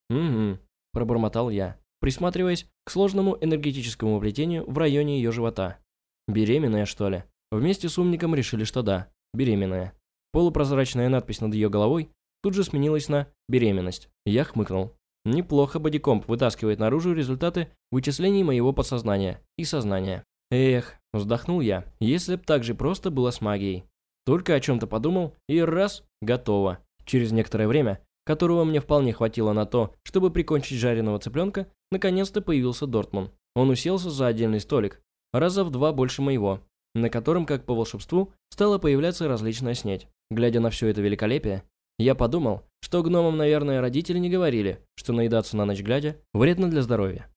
Угу, пробормотал я, присматриваясь к сложному энергетическому плетению в районе ее живота. Беременная, что ли? Вместе с умником решили, что да, беременная. Полупрозрачная надпись над ее головой тут же сменилась на «беременность». Я хмыкнул. Неплохо бодикомп вытаскивает наружу результаты вычислений моего подсознания и сознания. Эх, вздохнул я, если б так же просто было с магией. Только о чем-то подумал, и раз, готово. Через некоторое время, которого мне вполне хватило на то, чтобы прикончить жареного цыпленка, наконец-то появился Дортман. Он уселся за отдельный столик, раза в два больше моего, на котором, как по волшебству, стала появляться различная снедь. Глядя на все это великолепие, я подумал, что гномам, наверное, родители не говорили, что наедаться на ночь глядя вредно для здоровья.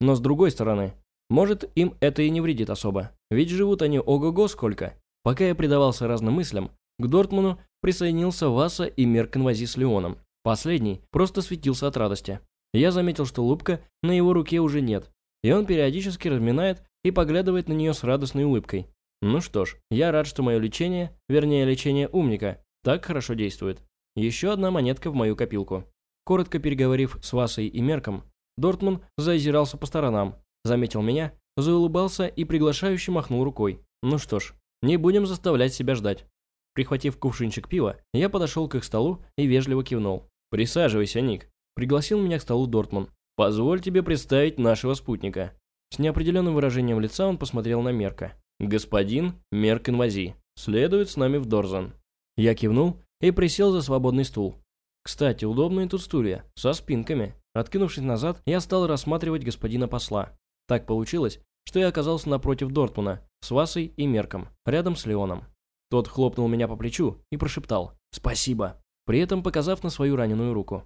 Но с другой стороны, может, им это и не вредит особо, ведь живут они ого-го сколько. Пока я предавался разным мыслям, к Дортману присоединился Васа и Мерконвази с Леоном. Последний просто светился от радости. Я заметил, что лупка на его руке уже нет, и он периодически разминает и поглядывает на нее с радостной улыбкой. Ну что ж, я рад, что мое лечение, вернее лечение умника, так хорошо действует. Еще одна монетка в мою копилку. Коротко переговорив с Васой и Мерком, Дортман заозирался по сторонам, заметил меня, заулыбался и приглашающе махнул рукой. Ну что ж, не будем заставлять себя ждать. Прихватив кувшинчик пива, я подошел к их столу и вежливо кивнул. «Присаживайся, Ник», — пригласил меня к столу Дортман. «Позволь тебе представить нашего спутника». С неопределенным выражением лица он посмотрел на Мерка. «Господин Мерк Инвази, следует с нами в Дорзан». Я кивнул и присел за свободный стул. Кстати, удобные тут стулья, со спинками. Откинувшись назад, я стал рассматривать господина посла. Так получилось, что я оказался напротив Дортмуна, с Васой и Мерком, рядом с Леоном. Тот хлопнул меня по плечу и прошептал «Спасибо», при этом показав на свою раненую руку.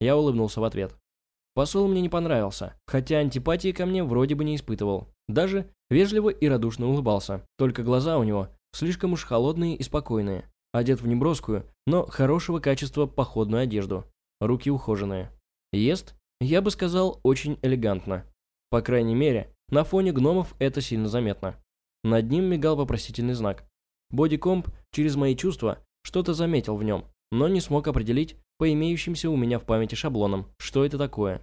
Я улыбнулся в ответ. Посол мне не понравился, хотя антипатии ко мне вроде бы не испытывал. Даже вежливо и радушно улыбался, только глаза у него слишком уж холодные и спокойные одет в неброскую, но хорошего качества походную одежду, руки ухоженные. Ест, я бы сказал, очень элегантно. По крайней мере, на фоне гномов это сильно заметно. Над ним мигал вопросительный знак. Бодикомп через мои чувства что-то заметил в нем, но не смог определить по имеющимся у меня в памяти шаблонам, что это такое.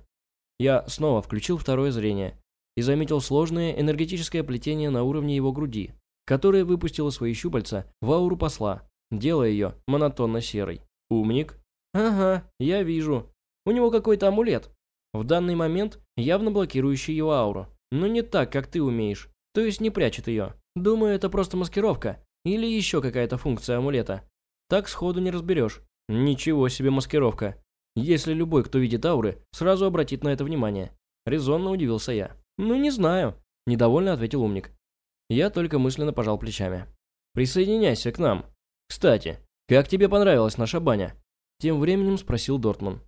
Я снова включил второе зрение и заметил сложное энергетическое плетение на уровне его груди, которое выпустило свои щупальца в ауру посла, делая ее монотонно серой. Умник? Ага, я вижу. У него какой-то амулет. В данный момент явно блокирующий его ауру. Но не так, как ты умеешь. То есть не прячет ее. Думаю, это просто маскировка. Или еще какая-то функция амулета. Так сходу не разберешь. Ничего себе маскировка. Если любой, кто видит ауры, сразу обратит на это внимание. Резонно удивился я. Ну не знаю. Недовольно ответил умник. Я только мысленно пожал плечами. Присоединяйся к нам. «Кстати, как тебе понравилась наша баня?» Тем временем спросил Дортман.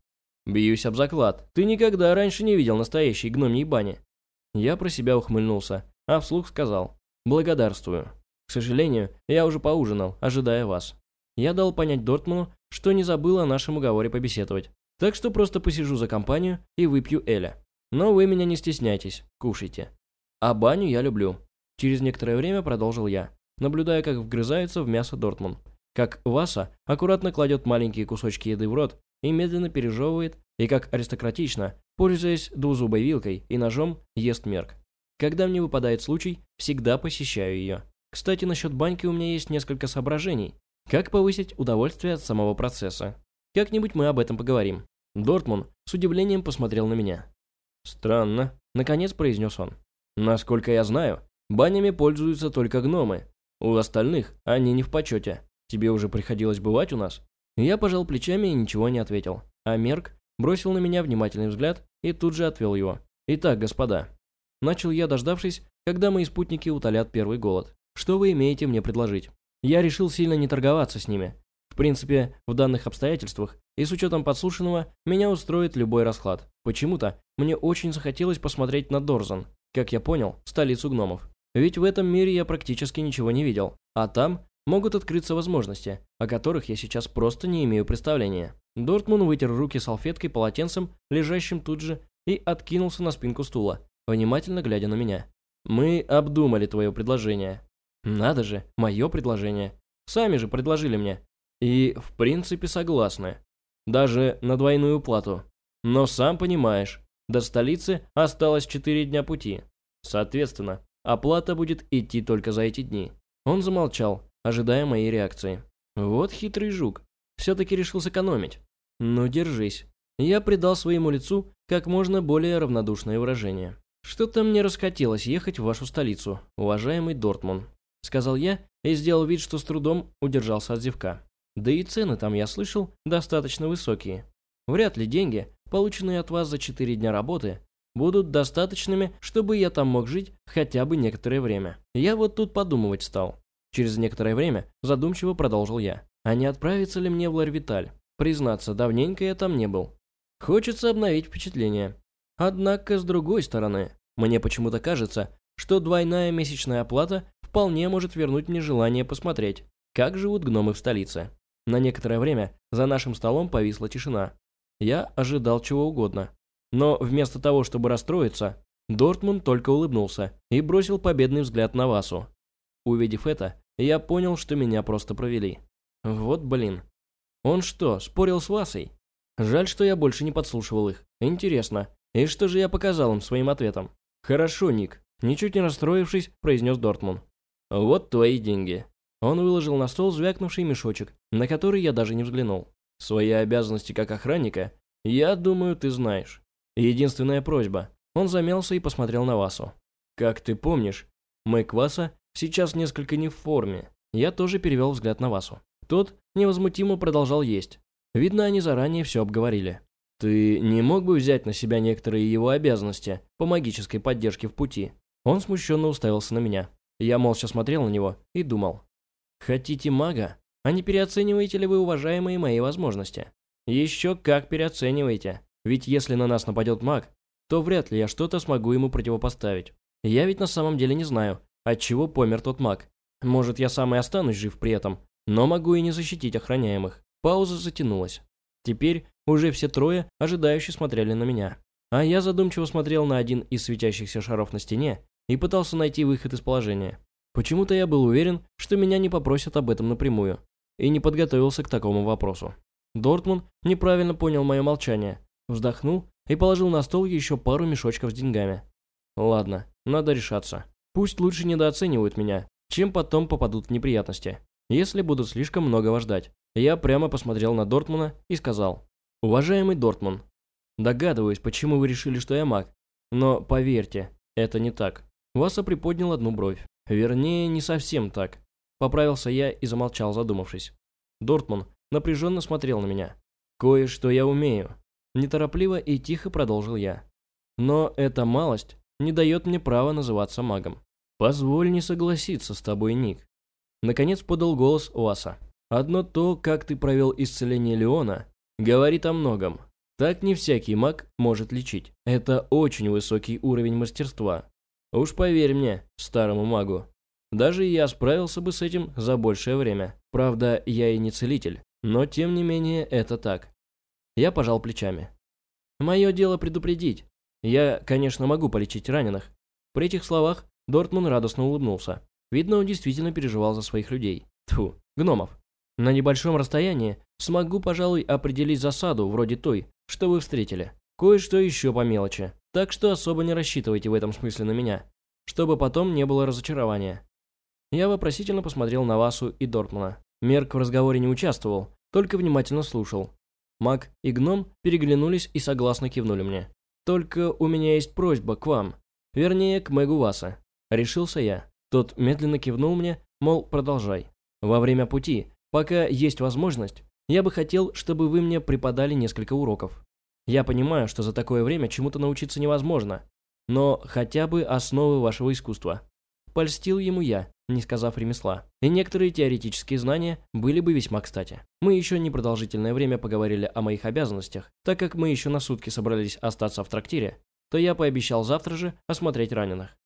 «Бьюсь об заклад. Ты никогда раньше не видел настоящей гномьей бани». Я про себя ухмыльнулся, а вслух сказал. «Благодарствую. К сожалению, я уже поужинал, ожидая вас. Я дал понять Дортману, что не забыл о нашем уговоре побеседовать. Так что просто посижу за компанию и выпью Эля. Но вы меня не стесняйтесь, кушайте. А баню я люблю. Через некоторое время продолжил я, наблюдая, как вгрызается в мясо Дортман как Васа аккуратно кладет маленькие кусочки еды в рот и медленно пережевывает, и как аристократично, пользуясь двузубой вилкой и ножом, ест мерк. Когда мне выпадает случай, всегда посещаю ее. Кстати, насчет баньки у меня есть несколько соображений. Как повысить удовольствие от самого процесса? Как-нибудь мы об этом поговорим. Дортмун с удивлением посмотрел на меня. «Странно», — наконец произнес он. «Насколько я знаю, банями пользуются только гномы. У остальных они не в почете. Тебе уже приходилось бывать у нас?» Я пожал плечами и ничего не ответил. А Мерк бросил на меня внимательный взгляд и тут же отвел его. «Итак, господа». Начал я, дождавшись, когда мои спутники утолят первый голод. «Что вы имеете мне предложить?» Я решил сильно не торговаться с ними. В принципе, в данных обстоятельствах и с учетом подслушанного, меня устроит любой расклад. Почему-то мне очень захотелось посмотреть на Дорзан, как я понял, столицу гномов. Ведь в этом мире я практически ничего не видел, а там могут открыться возможности, о которых я сейчас просто не имею представления. Дортмун вытер руки салфеткой полотенцем, лежащим тут же, и откинулся на спинку стула, внимательно глядя на меня. «Мы обдумали твое предложение». «Надо же, мое предложение. Сами же предложили мне. И, в принципе, согласны. Даже на двойную плату. Но сам понимаешь, до столицы осталось 4 дня пути. Соответственно, оплата будет идти только за эти дни». Он замолчал, ожидая моей реакции. Вот хитрый жук. Все-таки решил сэкономить. Ну, держись. Я придал своему лицу как можно более равнодушное выражение. «Что-то мне расхотелось ехать в вашу столицу, уважаемый Дортмун», сказал я и сделал вид, что с трудом удержался от зевка. Да и цены там, я слышал, достаточно высокие. Вряд ли деньги, полученные от вас за 4 дня работы, будут достаточными, чтобы я там мог жить хотя бы некоторое время. Я вот тут подумывать стал. Через некоторое время задумчиво продолжил я. А не отправиться ли мне в Ларвиталь? Признаться, давненько я там не был. Хочется обновить впечатление. Однако, с другой стороны, мне почему-то кажется, что двойная месячная оплата вполне может вернуть мне желание посмотреть, как живут гномы в столице. На некоторое время за нашим столом повисла тишина. Я ожидал чего угодно. Но вместо того, чтобы расстроиться, Дортмунд только улыбнулся и бросил победный взгляд на Васу. Увидев это, я понял, что меня просто провели. Вот блин. Он что, спорил с Васой? Жаль, что я больше не подслушивал их. Интересно, и что же я показал им своим ответом? Хорошо, Ник. Ничуть не расстроившись, произнес Дортмунд. Вот твои деньги. Он выложил на стол звякнувший мешочек, на который я даже не взглянул. Свои обязанности как охранника, я думаю, ты знаешь. Единственная просьба. Он замялся и посмотрел на Васу. Как ты помнишь, Мэг Васа сейчас несколько не в форме. Я тоже перевел взгляд на Васу. Тот невозмутимо продолжал есть. Видно, они заранее все обговорили. «Ты не мог бы взять на себя некоторые его обязанности по магической поддержке в пути?» Он смущенно уставился на меня. Я молча смотрел на него и думал. «Хотите мага? А не переоцениваете ли вы, уважаемые мои возможности?» «Еще как переоцениваете. Ведь если на нас нападет маг, то вряд ли я что-то смогу ему противопоставить. Я ведь на самом деле не знаю, от чего помер тот маг. Может, я сам и останусь жив при этом, но могу и не защитить охраняемых». Пауза затянулась. Теперь уже все трое ожидающе смотрели на меня. А я задумчиво смотрел на один из светящихся шаров на стене и пытался найти выход из положения. Почему-то я был уверен, что меня не попросят об этом напрямую, и не подготовился к такому вопросу. Дортмунд неправильно понял мое молчание, вздохнул и положил на стол еще пару мешочков с деньгами. Ладно, надо решаться. Пусть лучше недооценивают меня, чем потом попадут в неприятности, если будут слишком многого ждать. Я прямо посмотрел на Дортмуна и сказал, «Уважаемый Дортмун, догадываюсь, почему вы решили, что я маг, но поверьте, это не так». Васа приподнял одну бровь. Вернее, не совсем так. Поправился я и замолчал, задумавшись. Дортмун напряженно смотрел на меня. «Кое-что я умею». Неторопливо и тихо продолжил я. «Но эта малость не дает мне права называться магом. Позволь не согласиться с тобой, Ник». Наконец подал голос Уаса. «Одно то, как ты провел исцеление Леона, говорит о многом. Так не всякий маг может лечить. Это очень высокий уровень мастерства. Уж поверь мне, старому магу. Даже я справился бы с этим за большее время. Правда, я и не целитель, но тем не менее это так. Я пожал плечами. Мое дело предупредить. Я, конечно, могу полечить раненых. При этих словах Дортмун радостно улыбнулся. Видно, он действительно переживал за своих людей. Тьфу, гномов. На небольшом расстоянии смогу, пожалуй, определить засаду, вроде той, что вы встретили. Кое-что еще по мелочи. Так что особо не рассчитывайте в этом смысле на меня, чтобы потом не было разочарования. Я вопросительно посмотрел на Васу и Дортмана. Мерк в разговоре не участвовал, только внимательно слушал. Маг и гном переглянулись и согласно кивнули мне. «Только у меня есть просьба к вам. Вернее, к Мэгу Васа». Решился я. Тот медленно кивнул мне, мол, продолжай. «Во время пути, пока есть возможность, я бы хотел, чтобы вы мне преподали несколько уроков. Я понимаю, что за такое время чему-то научиться невозможно, но хотя бы основы вашего искусства. Польстил ему я, не сказав ремесла. И некоторые теоретические знания были бы весьма кстати. Мы еще непродолжительное время поговорили о моих обязанностях. Так как мы еще на сутки собрались остаться в трактире, то я пообещал завтра же осмотреть раненых.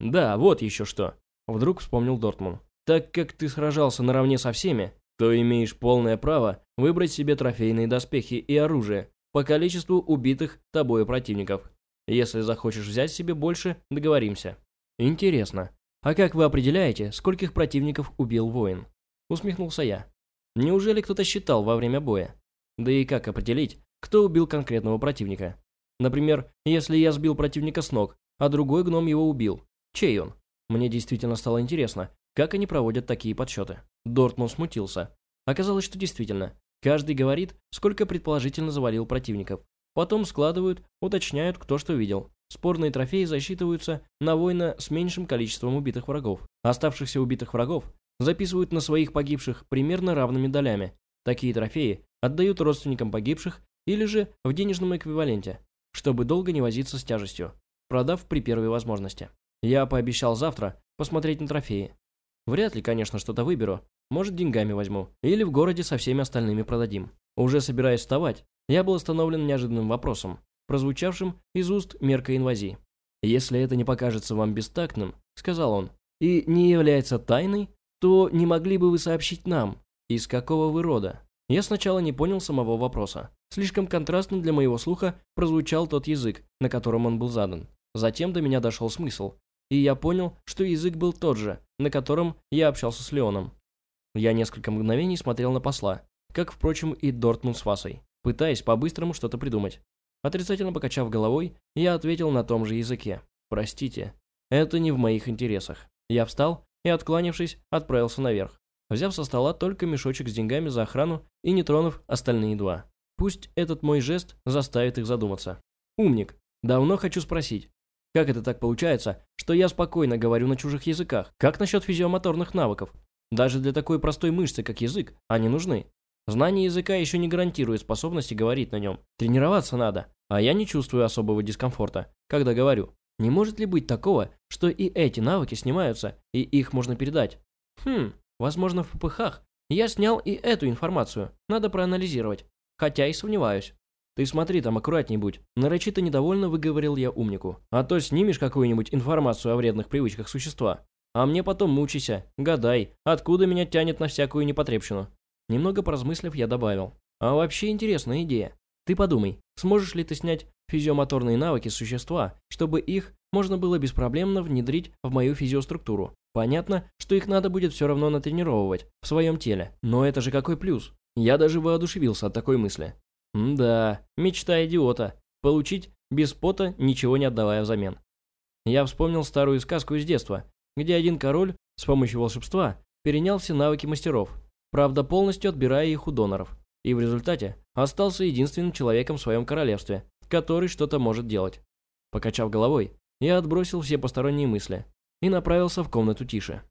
«Да, вот еще что», — вдруг вспомнил Дортмун. «Так как ты сражался наравне со всеми, то имеешь полное право выбрать себе трофейные доспехи и оружие, по количеству убитых тобою противников. Если захочешь взять себе больше, договоримся. Интересно, а как вы определяете, скольких противников убил воин? Усмехнулся я. Неужели кто-то считал во время боя? Да и как определить, кто убил конкретного противника? Например, если я сбил противника с ног, а другой гном его убил. Чей он? Мне действительно стало интересно, как они проводят такие подсчеты. Дортмунд смутился. Оказалось, что действительно, каждый говорит, сколько предположительно завалил противников. Потом складывают, уточняют, кто что видел. Спорные трофеи засчитываются на воина с меньшим количеством убитых врагов. Оставшихся убитых врагов записывают на своих погибших примерно равными долями. Такие трофеи отдают родственникам погибших или же в денежном эквиваленте, чтобы долго не возиться с тяжестью, продав при первой возможности. Я пообещал завтра посмотреть на трофеи. Вряд ли, конечно, что-то выберу, может деньгами возьму, или в городе со всеми остальными продадим. Уже собираясь вставать, я был остановлен неожиданным вопросом, прозвучавшим из уст мерка инвазии. «Если это не покажется вам бестактным», — сказал он, — «и не является тайной, то не могли бы вы сообщить нам, из какого вы рода?» Я сначала не понял самого вопроса. Слишком контрастно для моего слуха прозвучал тот язык, на котором он был задан. Затем до меня дошел смысл, и я понял, что язык был тот же, на котором я общался с Леоном. Я несколько мгновений смотрел на посла, как, впрочем, и Дортмунд с Васой, пытаясь по-быстрому что-то придумать. Отрицательно покачав головой, я ответил на том же языке. «Простите, это не в моих интересах». Я встал и, откланившись, отправился наверх, взяв со стола только мешочек с деньгами за охрану и не тронув остальные два. Пусть этот мой жест заставит их задуматься. «Умник, давно хочу спросить, как это так получается, что я спокойно говорю на чужих языках? Как насчет физиомоторных навыков? Даже для такой простой мышцы, как язык, они нужны. Знание языка еще не гарантирует способности говорить на нем. Тренироваться надо, а я не чувствую особого дискомфорта, когда говорю. Не может ли быть такого, что и эти навыки снимаются, и их можно передать? Хм, возможно в ППХ я снял и эту информацию, надо проанализировать. Хотя и сомневаюсь. Ты смотри там аккуратней будь. Нарочито недовольно выговорил я умнику. А то снимешь какую-нибудь информацию о вредных привычках существа. А мне потом мучайся, гадай, откуда меня тянет на всякую непотребщину. Немного поразмыслив, я добавил. А вообще интересная идея. Ты подумай, сможешь ли ты снять физиомоторные навыки существа, чтобы их можно было беспроблемно внедрить в мою физиоструктуру. Понятно, что их надо будет все равно натренировывать в своем теле. Но это же какой плюс? Я даже воодушевился от такой мысли. Да, мечта идиота. Получить без пота, ничего не отдавая взамен. Я вспомнил старую сказку из детства, где один король с помощью волшебства перенял все навыки мастеров, правда полностью отбирая их у доноров, и в результате остался единственным человеком в своем королевстве, который что-то может делать. Покачав головой, я отбросил все посторонние мысли и направился в комнату тише.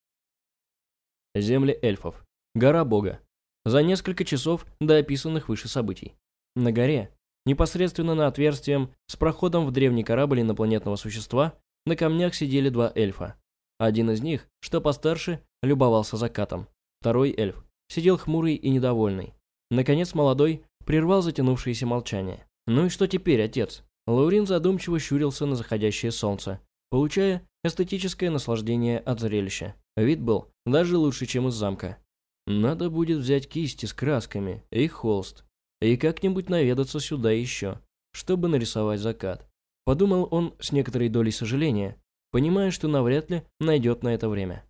Земли эльфов. Гора Бога. За несколько часов до описанных выше событий. На горе, непосредственно на отверстием с проходом в древний корабль инопланетного существа, на камнях сидели два эльфа. Один из них, что постарше, любовался закатом. Второй эльф сидел хмурый и недовольный. Наконец молодой прервал затянувшееся молчание. «Ну и что теперь, отец?» Лаурин задумчиво щурился на заходящее солнце, получая эстетическое наслаждение от зрелища. Вид был даже лучше, чем из замка. Надо будет взять кисти с красками и холст, и как-нибудь наведаться сюда еще, чтобы нарисовать закат. Подумал он с некоторой долей сожаления, понимая, что навряд ли найдет на это время.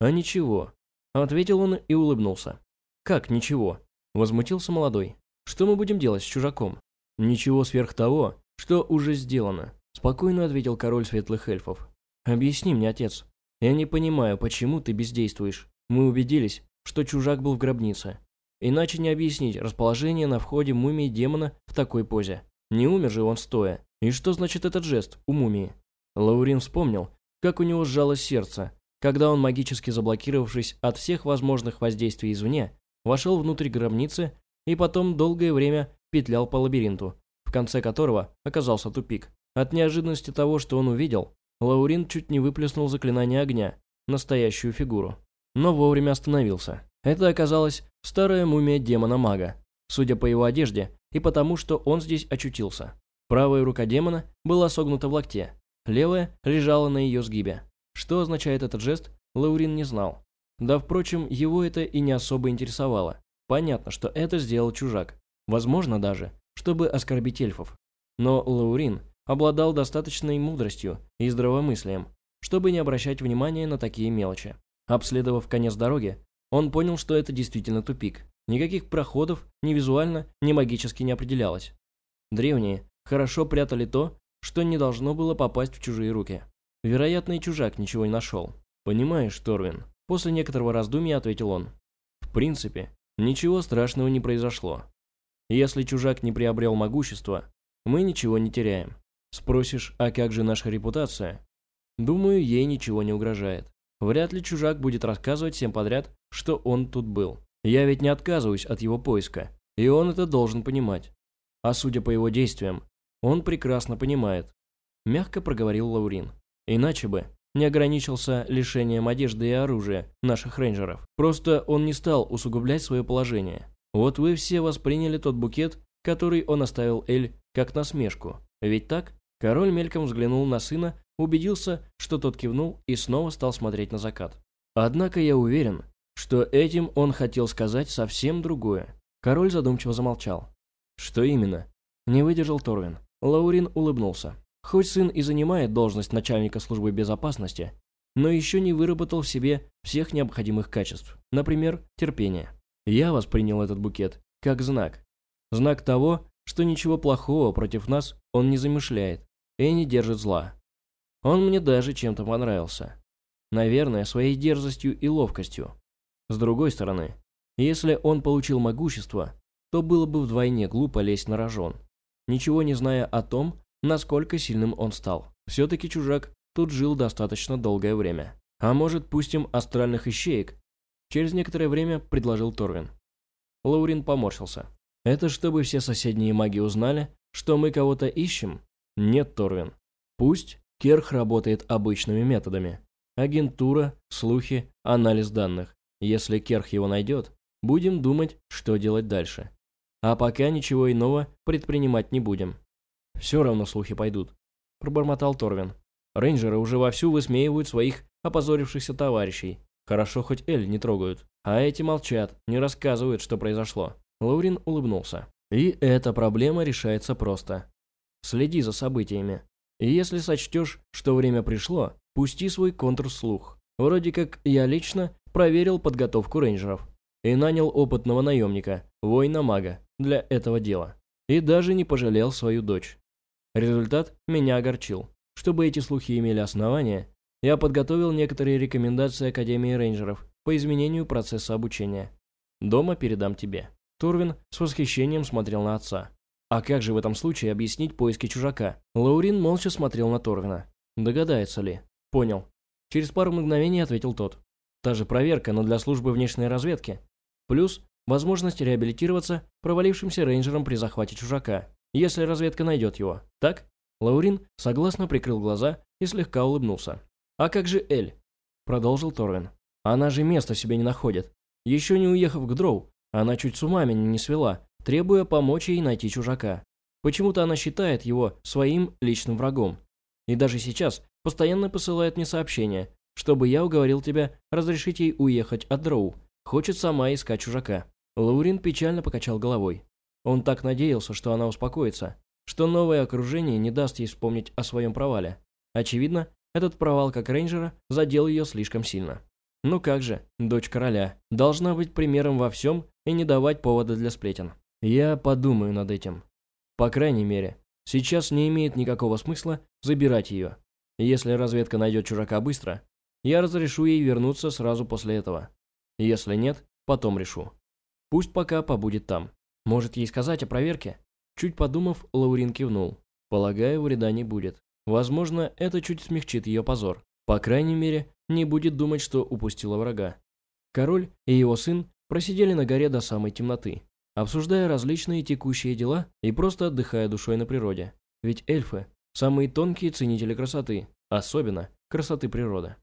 А ничего, ответил он и улыбнулся. Как ничего? Возмутился молодой. Что мы будем делать с чужаком? Ничего сверх того, что уже сделано. Спокойно ответил король светлых эльфов. Объясни мне, отец. Я не понимаю, почему ты бездействуешь. Мы убедились, что чужак был в гробнице. Иначе не объяснить расположение на входе мумии демона в такой позе. Не умер же он стоя. И что значит этот жест у мумии? Лаурин вспомнил, как у него сжалось сердце, когда он, магически заблокировавшись от всех возможных воздействий извне, вошел внутрь гробницы и потом долгое время петлял по лабиринту, в конце которого оказался тупик. От неожиданности того, что он увидел, Лаурин чуть не выплеснул заклинание огня, настоящую фигуру. Но вовремя остановился. Это оказалась старая мумия демона-мага, судя по его одежде и потому, что он здесь очутился. Правая рука демона была согнута в локте, левая лежала на ее сгибе. Что означает этот жест, Лаурин не знал. Да, впрочем, его это и не особо интересовало. Понятно, что это сделал чужак. Возможно даже, чтобы оскорбить эльфов. Но Лаурин обладал достаточной мудростью и здравомыслием, чтобы не обращать внимания на такие мелочи. Обследовав конец дороги, он понял, что это действительно тупик. Никаких проходов ни визуально, ни магически не определялось. Древние хорошо прятали то, что не должно было попасть в чужие руки. Вероятно, и чужак ничего не нашел. «Понимаешь, Торвин?» После некоторого раздумья ответил он. «В принципе, Ничего страшного не произошло. Если чужак не приобрел могущество, мы ничего не теряем. Спросишь, а как же наша репутация? Думаю, ей ничего не угрожает. Вряд ли чужак будет рассказывать всем подряд, что он тут был. Я ведь не отказываюсь от его поиска, и он это должен понимать. А судя по его действиям, он прекрасно понимает. Мягко проговорил Лаурин. Иначе бы не ограничился лишением одежды и оружия наших рейнджеров. Просто он не стал усугублять свое положение. Вот вы все восприняли тот букет, который он оставил Эль, как насмешку. Ведь так? Король мельком взглянул на сына, убедился, что тот кивнул и снова стал смотреть на закат. Однако я уверен, что этим он хотел сказать совсем другое. Король задумчиво замолчал. Что именно? Не выдержал Торвин. Лаурин улыбнулся. Хоть сын и занимает должность начальника службы безопасности, но еще не выработал в себе всех необходимых качеств, например, терпения. Я воспринял этот букет как знак. Знак того, что ничего плохого против нас он не замышляет и не держит зла. Он мне даже чем-то понравился. Наверное, своей дерзостью и ловкостью. С другой стороны, если он получил могущество, то было бы вдвойне глупо лезть на рожон, ничего не зная о том, насколько сильным он стал. Все-таки чужак тут жил достаточно долгое время. А может, пустим астральных ищеек? Через некоторое время предложил Торвин. Лаурин поморщился. Это чтобы все соседние маги узнали, что мы кого-то ищем? Нет, Торвин. Пусть Керх работает обычными методами. Агентура, слухи, анализ данных. Если Керх его найдет, будем думать, что делать дальше. А пока ничего иного предпринимать не будем. Все равно слухи пойдут», – пробормотал Торвин. «Рейнджеры уже вовсю высмеивают своих опозорившихся товарищей. Хорошо, хоть Эль не трогают. А эти молчат, не рассказывают, что произошло». Лаурин улыбнулся. «И эта проблема решается просто. Следи за событиями. И если сочтешь, что время пришло, пусти свой контрслух. Вроде как я лично проверил подготовку рейнджеров и нанял опытного наемника, воина-мага, для этого дела. И даже не пожалел свою дочь. Результат меня огорчил. Чтобы эти слухи имели основания, я подготовил некоторые рекомендации Академии рейнджеров по изменению процесса обучения. Дома передам тебе». Турвин с восхищением смотрел на отца. А как же в этом случае объяснить поиски чужака? Лаурин молча смотрел на Торвина. Догадается ли? Понял. Через пару мгновений ответил тот. Та же проверка, но для службы внешней разведки. Плюс возможность реабилитироваться провалившимся рейнджером при захвате чужака если разведка найдет его, так?» Лаурин согласно прикрыл глаза и слегка улыбнулся. «А как же Эль?» – продолжил Торвин. «Она же места себе не находит. Еще не уехав к Дроу, она чуть с ума меня не свела, требуя помочь ей найти чужака. Почему-то она считает его своим личным врагом. И даже сейчас постоянно посылает мне сообщения, чтобы я уговорил тебя разрешить ей уехать от Дроу. Хочет сама искать чужака». Лаурин печально покачал головой. Он так надеялся, что она успокоится, что новое окружение не даст ей вспомнить о своем провале. Очевидно, этот провал как рейнджера задел ее слишком сильно. Ну как же, дочь короля, должна быть примером во всем и не давать повода для сплетен. Я подумаю над этим. По крайней мере, сейчас не имеет никакого смысла забирать ее. Если разведка найдет чужака быстро, я разрешу ей вернуться сразу после этого. Если нет, потом решу. Пусть пока побудет там. Может ей сказать о проверке? Чуть подумав, Лаурин кивнул. Полагаю, вреда не будет. Возможно, это чуть смягчит ее позор. По крайней мере, не будет думать, что упустила врага. Король и его сын просидели на горе до самой темноты, обсуждая различные текущие дела и просто отдыхая душой на природе. Ведь эльфы – самые тонкие ценители красоты, особенно красоты природы.